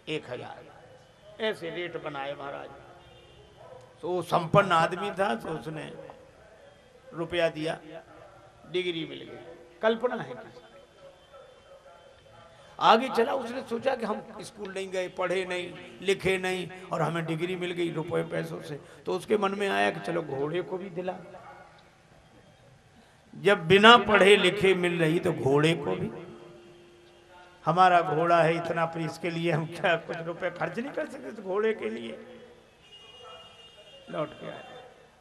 एक हज़ार। ऐसे रेट बनाए महाराज। तो वो संपन्न आदमी था तो उसने रुपया दिया। डिग्री मिल गई। कल्पना है किसी आगे चला, उसने सोचा कि हम स्कूल नहीं गए, पढ़े नहीं, लिखे नहीं, और हमें डिग्री मिल गई रुपए पैसों से। तो उसके मन में आया कि चलो घोड़े को भी दिला। जब बिना पढ़े लिखे मिल रही तो घोड़े को भी। हमारा घोड़ा है इतना, पर इसके लिए हम क्या कुछ रुपए खर्च नहीं कर सकते घोड़े के लिए? लौट के आए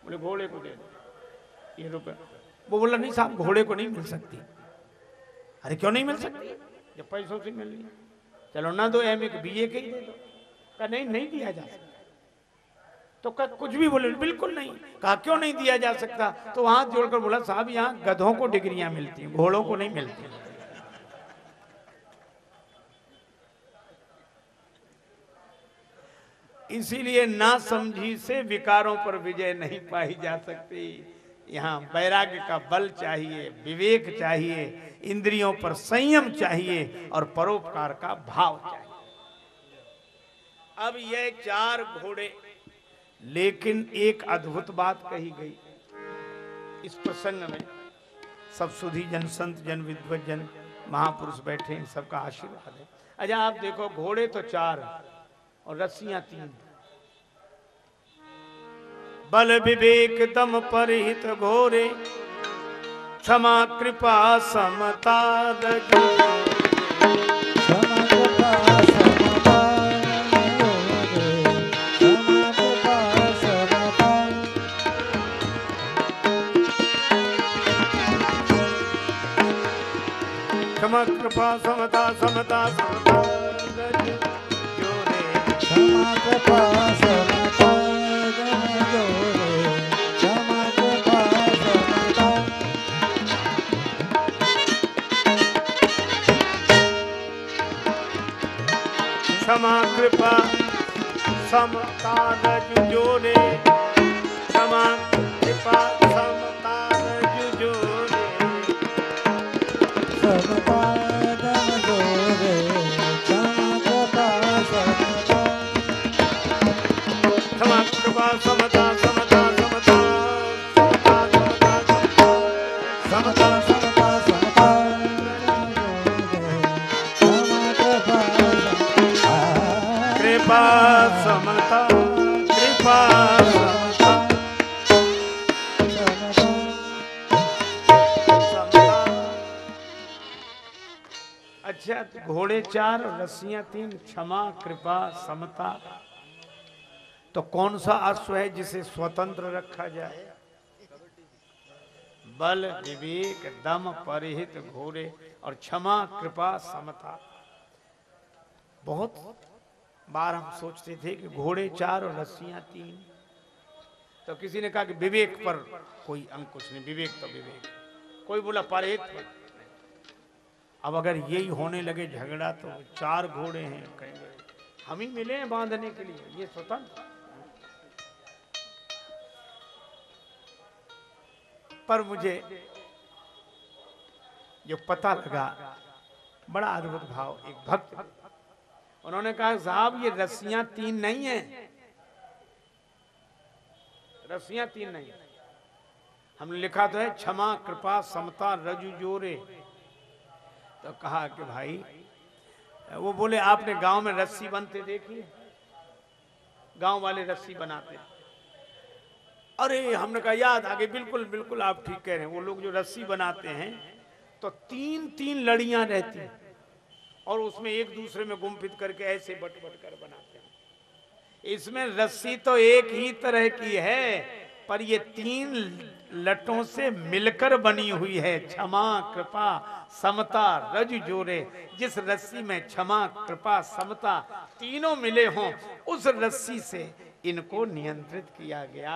बोले, घोड़े को दो। ये रुपए। वो बोला, नहीं साहब, घोड़े को नहीं मिल सकती। अरे, क्यों नहीं मिल सकती? जब पैसों से मिल रही चलो ना दो एम ए बी ए के ही दे दो। कहा, नहीं नहीं दिया जा सकता। तो कहा, कुछ भी बोले, बिल्कुल नहीं। कहा, क्यों नहीं दिया जा सकता? तो हाथ जोड़कर बोला, साहब, यहाँ गधों को डिग्रियाँ मिलती हैं, घोड़ों को नहीं मिलती इसीलिए ना समझी से विकारों पर विजय नहीं पाई जा सकती। यहाँ वैराग्य का बल चाहिए, विवेक चाहिए, इंद्रियों पर संयम चाहिए और परोपकार का भाव चाहिए। अब ये चार घोड़े, लेकिन एक अद्भुत बात कही गई। इस प्रसंग में सब सुधी जन, संत जन, विद्वत जन, महापुरुष बैठे हैं सबका आशीर्वाद है। अच्छा आप देखो, घोड़े तो चार और रस्सियाँ तीन बल विवेक दम परहित घोरे क्षमा कृपा समता क्षमा कृपा समता समता समता क्षमा कृपा समता क्षमा कृपा समता जोरे क्षमा कृपा। घोड़े चार रस्सियाँ, तीन क्षमा, कृपा, समता। तो कौन सा अश्व है जिसे स्वतंत्र रखा जाए? बल, विवेक, दम, परिहित, घोड़े और क्षमा, कृपा, समता। बहुत बार हम सोचते थे कि घोड़े चार और रस्सियाँ तीन। तो किसी ने कहा कि विवेक पर कोई अंकुश नहीं, विवेक तो विवेक। कोई बोला, परिहित पर। अब अगर यही होने लगे झगड़ा तो चार घोड़े हैं, कहेंगे, हम ही मिले हैं बांधने के लिए। ये स्वतंत्र। पर मुझे जो पता लगा, बड़ा अद्भुत भाव, एक भक्त। उन्होंने कहा, साहब, ये रस्सियाँ तीन नहीं है। रस्सियाँ तीन नहीं है। हमने लिखा तो है, क्षमा, कृपा, समता, रजु, जोरे। तो कहा कि भाई, वो बोले, आपने गाँव में रस्सी बनते देखी गाँव वाले रस्सी बनाते। अरे, हमने कहा, याद आगे बिल्कुल बिल्कुल, आप ठीक कह रहे हैं। वो लोग जो रस्सी बनाते हैं तो तीन तीन लड़ियाँ रहती हैं और उसमें एक दूसरे में गुमफित करके ऐसे बट बट कर बनाते हैं। इसमें रस्सी तो एक ही तरह की है। पर ये तीन लटों से मिलकर बनी हुई है क्षमा कृपा समता रज जोरे। जिस रस्सी में क्षमा कृपा समता तीनों मिले हों उस रस्सी से इनको नियंत्रित किया गया।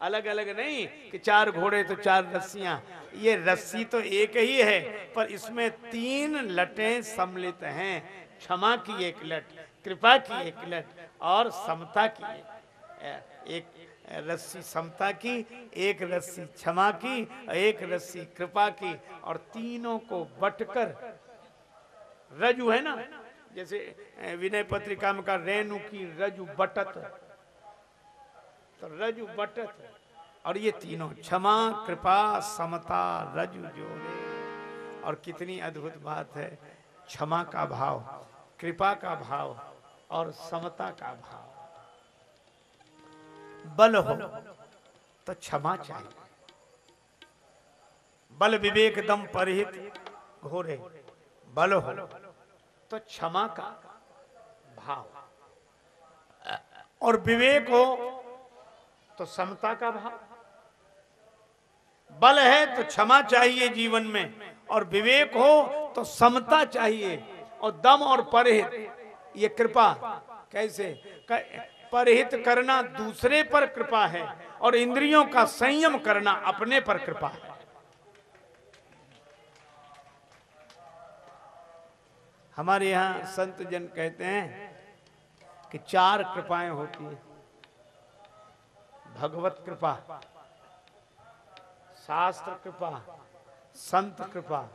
अलग अलग नहीं कि चार घोड़े तो चार रस्सियाँ। ये रस्सी तो एक ही है पर इसमें तीन लटें सम्मिलित हैं। क्षमा की एक लट कृपा की एक लट और समता की। एक, एक रस्सी समता की, एक रस्सी क्षमा की, एक रस्सी कृपा की, और तीनों को बटकर। रजु है ना? जैसे विनय पत्रिका में का रेणु की रजु बटत। तो रजु बटत, और ये तीनों क्षमा, कृपा, समता, रजु जोड़े। और कितनी अद्भुत बात है, क्षमा का भाव, कृपा का भाव, और समता का भाव। बल हो तो क्षमा चाहिए। बल विवेक दम परहित घोरे, बल हो तो क्षमा का भाव। और विवेक हो तो समता का भाव। बल है तो क्षमा चाहिए जीवन में, और विवेक हो तो समता चाहिए, और दम और परहित, ये कृपा, कैसे? परहित करना दूसरे पर कृपा है और इंद्रियों का संयम करना अपने पर कृपा है। हमारे यहाँ संत जन कहते हैं कि चार कृपाएँ होती है। भगवत कृपा, शास्त्र कृपा, संत कृपा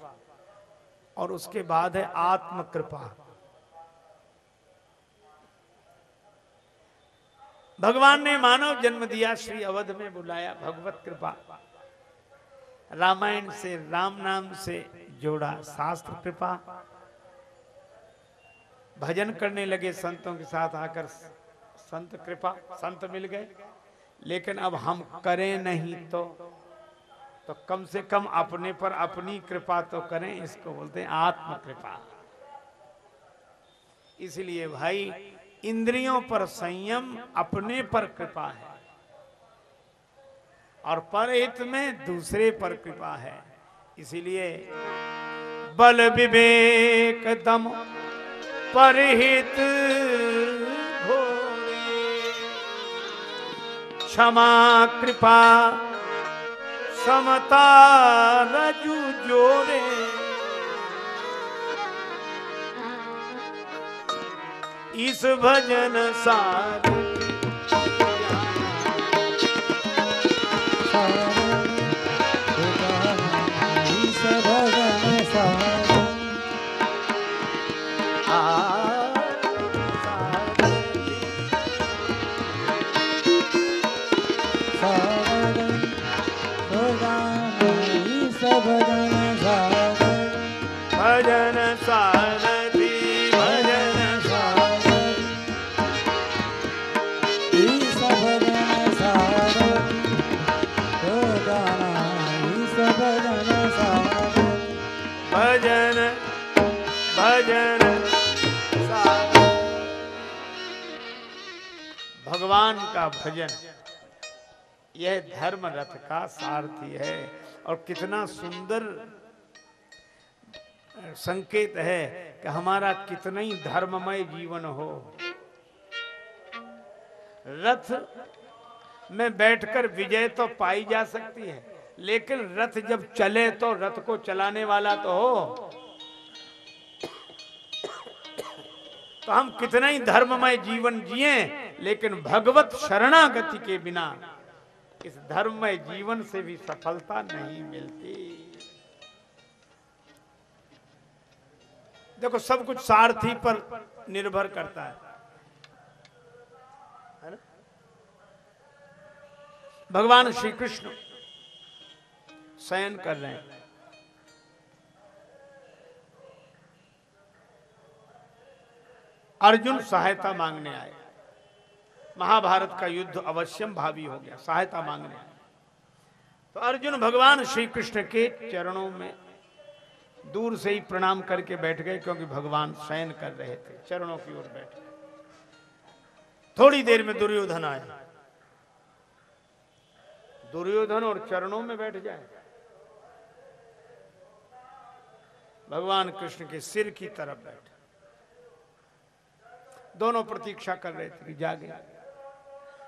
और उसके बाद है आत्म कृपा भगवान ने मानव जन्म दिया, श्री अवध में बुलाया, भगवत कृपा। रामायण से, राम नाम से जोड़ा शास्त्र कृपा। भजन करने लगे संतों के साथ आकर संत कृपा, संत मिल गए। लेकिन अब हम करें नहीं तो तो कम से कम अपने पर अपनी कृपा तो करें, इसको बोलते हैं आत्म कृपा इसलिए भाई इंद्रियों पर संयम अपने पर कृपा है। और परहित में दूसरे पर कृपा है। इसीलिए बल विवेक दम परहित क्षमा, कृपा, समता, रजू जोरे इस भजन सार का भजन। यह धर्म रथ का सारथी है और कितना सुंदर संकेत है कि हमारा कितना ही धर्ममय जीवन हो। रथ में बैठकर विजय तो पाई जा सकती है, लेकिन रथ जब चले तो रथ को चलाने वाला तो हो। तो हम कितना ही धर्ममय जीवन जिए लेकिन भगवत शरणागति के बिना इस धर्म में जीवन से भी सफलता नहीं मिलती। देखो, सब कुछ सारथी पर निर्भर करता है। भगवान श्री कृष्ण शयन कर रहे हैं। अर्जुन सहायता मांगने आए। महाभारत का युद्ध अवश्यम भावी हो गया, सहायता मांगने। तो अर्जुन भगवान श्री कृष्ण के चरणों में दूर से ही प्रणाम करके बैठ गए, क्योंकि भगवान शयन कर रहे थे, चरणों की ओर बैठ गए। थोड़ी देर में दुर्योधन आया दुर्योधन और चरणों में बैठ जाए। भगवान कृष्ण के सिर की तरफ़ बैठे। दोनों प्रतीक्षा कर रहे थे कि जागे।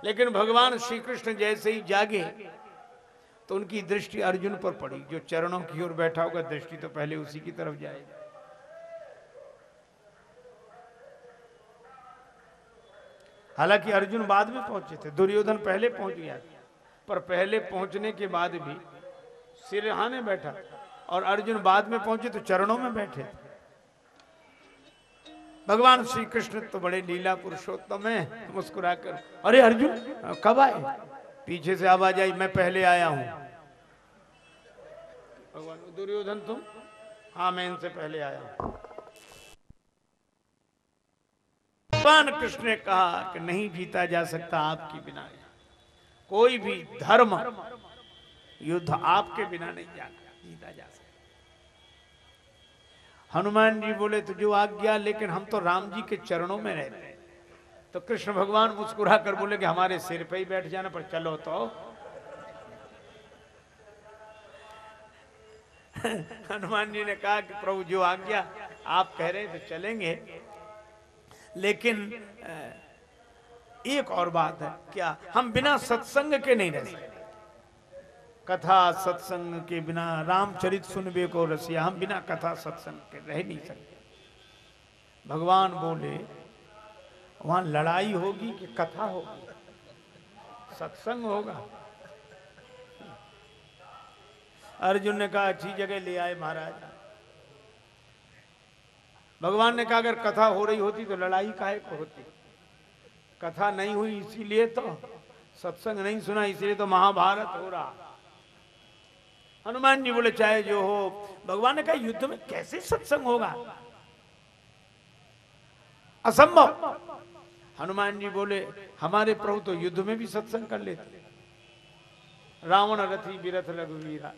लेकिन भगवान श्री कृष्ण जैसे ही जागे तो उनकी दृष्टि अर्जुन पर पड़ी, जो चरणों की ओर बैठा होगा, दृष्टि तो पहले उसी की तरफ़ जाएगी। हालाँकि अर्जुन बाद में पहुँचे थे, दुर्योधन पहले पहुँच गया था पर पहले पहुँचने के बाद भी सिरहाने बैठा, और अर्जुन बाद में पहुँचे तो चरणों में बैठे। थे भगवान श्री कृष्ण तो बड़े लीला पुरुषोत्तम है। मुस्कुराकर, अरे अर्जुन, कब आए? पीछे से आवाज़ आई, मैं पहले आया हूँ। भगवान दुर्योधन तुम? हाँ मैं इनसे पहले आया हूँ। भगवान कृष्ण ने कहा कि नहीं जीता जा सकता आपके बिना कोई भी धर्म, युद्ध आपके बिना नहीं जाता जीता जा सकता हनुमान जी बोले तो जो आज्ञा, लेकिन हम तो राम जी के चरणों में रहते हैं तो कृष्ण भगवान मुस्कुरा कर बोले कि हमारे सिर पे ही बैठ जाना, पर चलो तो। हनुमान जी ने कहा कि प्रभु, जो आज्ञा आप कह रहे तो चलेंगे। लेकिन एक और बात है, क्या हम बिना सत्संग के नहीं रह सकते? कथा सत्संग के बिना, रामचरित सुनबे को रसिया, हम बिना कथा सत्संग के रह नहीं सकते। भगवान बोले, वहाँ लड़ाई होगी कि कथा होगी? सत्संग होगा। अर्जुन ने कहा, अच्छी जगह ले आए महाराज। भगवान ने कहा, अगर कथा हो रही होती तो लड़ाई काहे को होती? कथा नहीं हुई, इसीलिए तो सत्संग नहीं सुना, इसीलिए तो महाभारत हो रहा। हनुमान जी बोले, चाहे जो हो, भगवान ने कहा, युद्ध में कैसे सत्संग होगा? असंभव। हनुमान जी बोले, हमारे प्रभु तो युद्ध में भी सत्संग कर लेते। रावण रथी विरथ रघुवीरा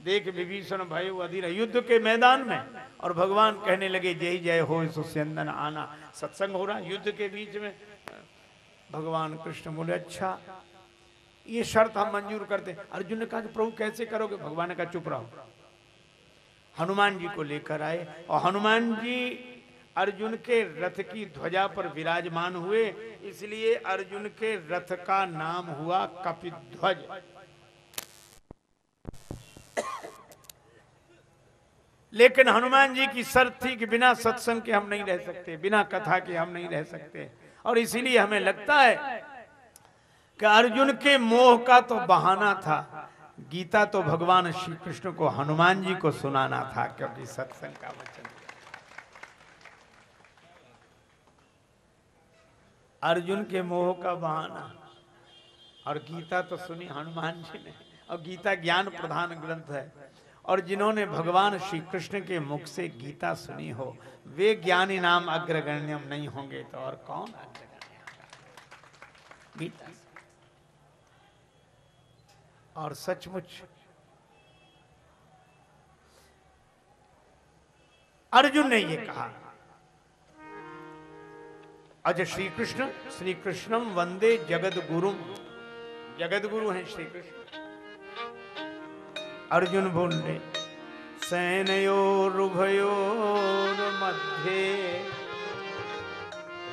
देख विभीषण भय अधीर, युद्ध के मैदान में। और भगवान कहने लगे, जय जय हो सुस्यंदन आना। सत्संग हो रहा युद्ध के बीच में। भगवान कृष्ण बोले अच्छा ये शर्त हम मंजूर करते अर्जुन ने कहा कि प्रभु, कैसे करोगे? भगवान कहा, चुप रहो। हनुमान जी को लेकर आए और हनुमान जी अर्जुन के रथ की ध्वजा पर विराजमान हुए। इसलिए अर्जुन के रथ का नाम हुआ कपिध्वज। लेकिन हनुमान जी की शर्त थी कि बिना सत्संग के हम नहीं रह सकते, बिना कथा के हम नहीं रह सकते। और इसीलिए हमें लगता है कि अर्जुन के मोह का तो बहाना था। गीता तो भगवान श्री कृष्ण को, हनुमान जी को सुनाना था, क्योंकि सत्संग का वचन। अर्जुन के मोह का बहाना। और गीता तो सुनी, हनुमान जी ने। और गीता ज्ञान प्रधान ग्रंथ है। और जिन्होंने भगवान श्री कृष्ण के मुख से गीता सुनी हो, वे ज्ञानी नाम अग्रगण्यम नहीं होंगे तो और कौन गीता। और सचमुच अर्जुन ने ये कहा अज श्री कृष्ण श्री कृष्णम वंदे जगद गुरु जगद गुरु हैं श्री कृष्ण अर्जुन बोले सैनयोरुभयोर मध्ये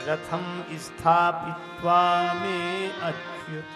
रथम स्थापित्वा में अच्युत।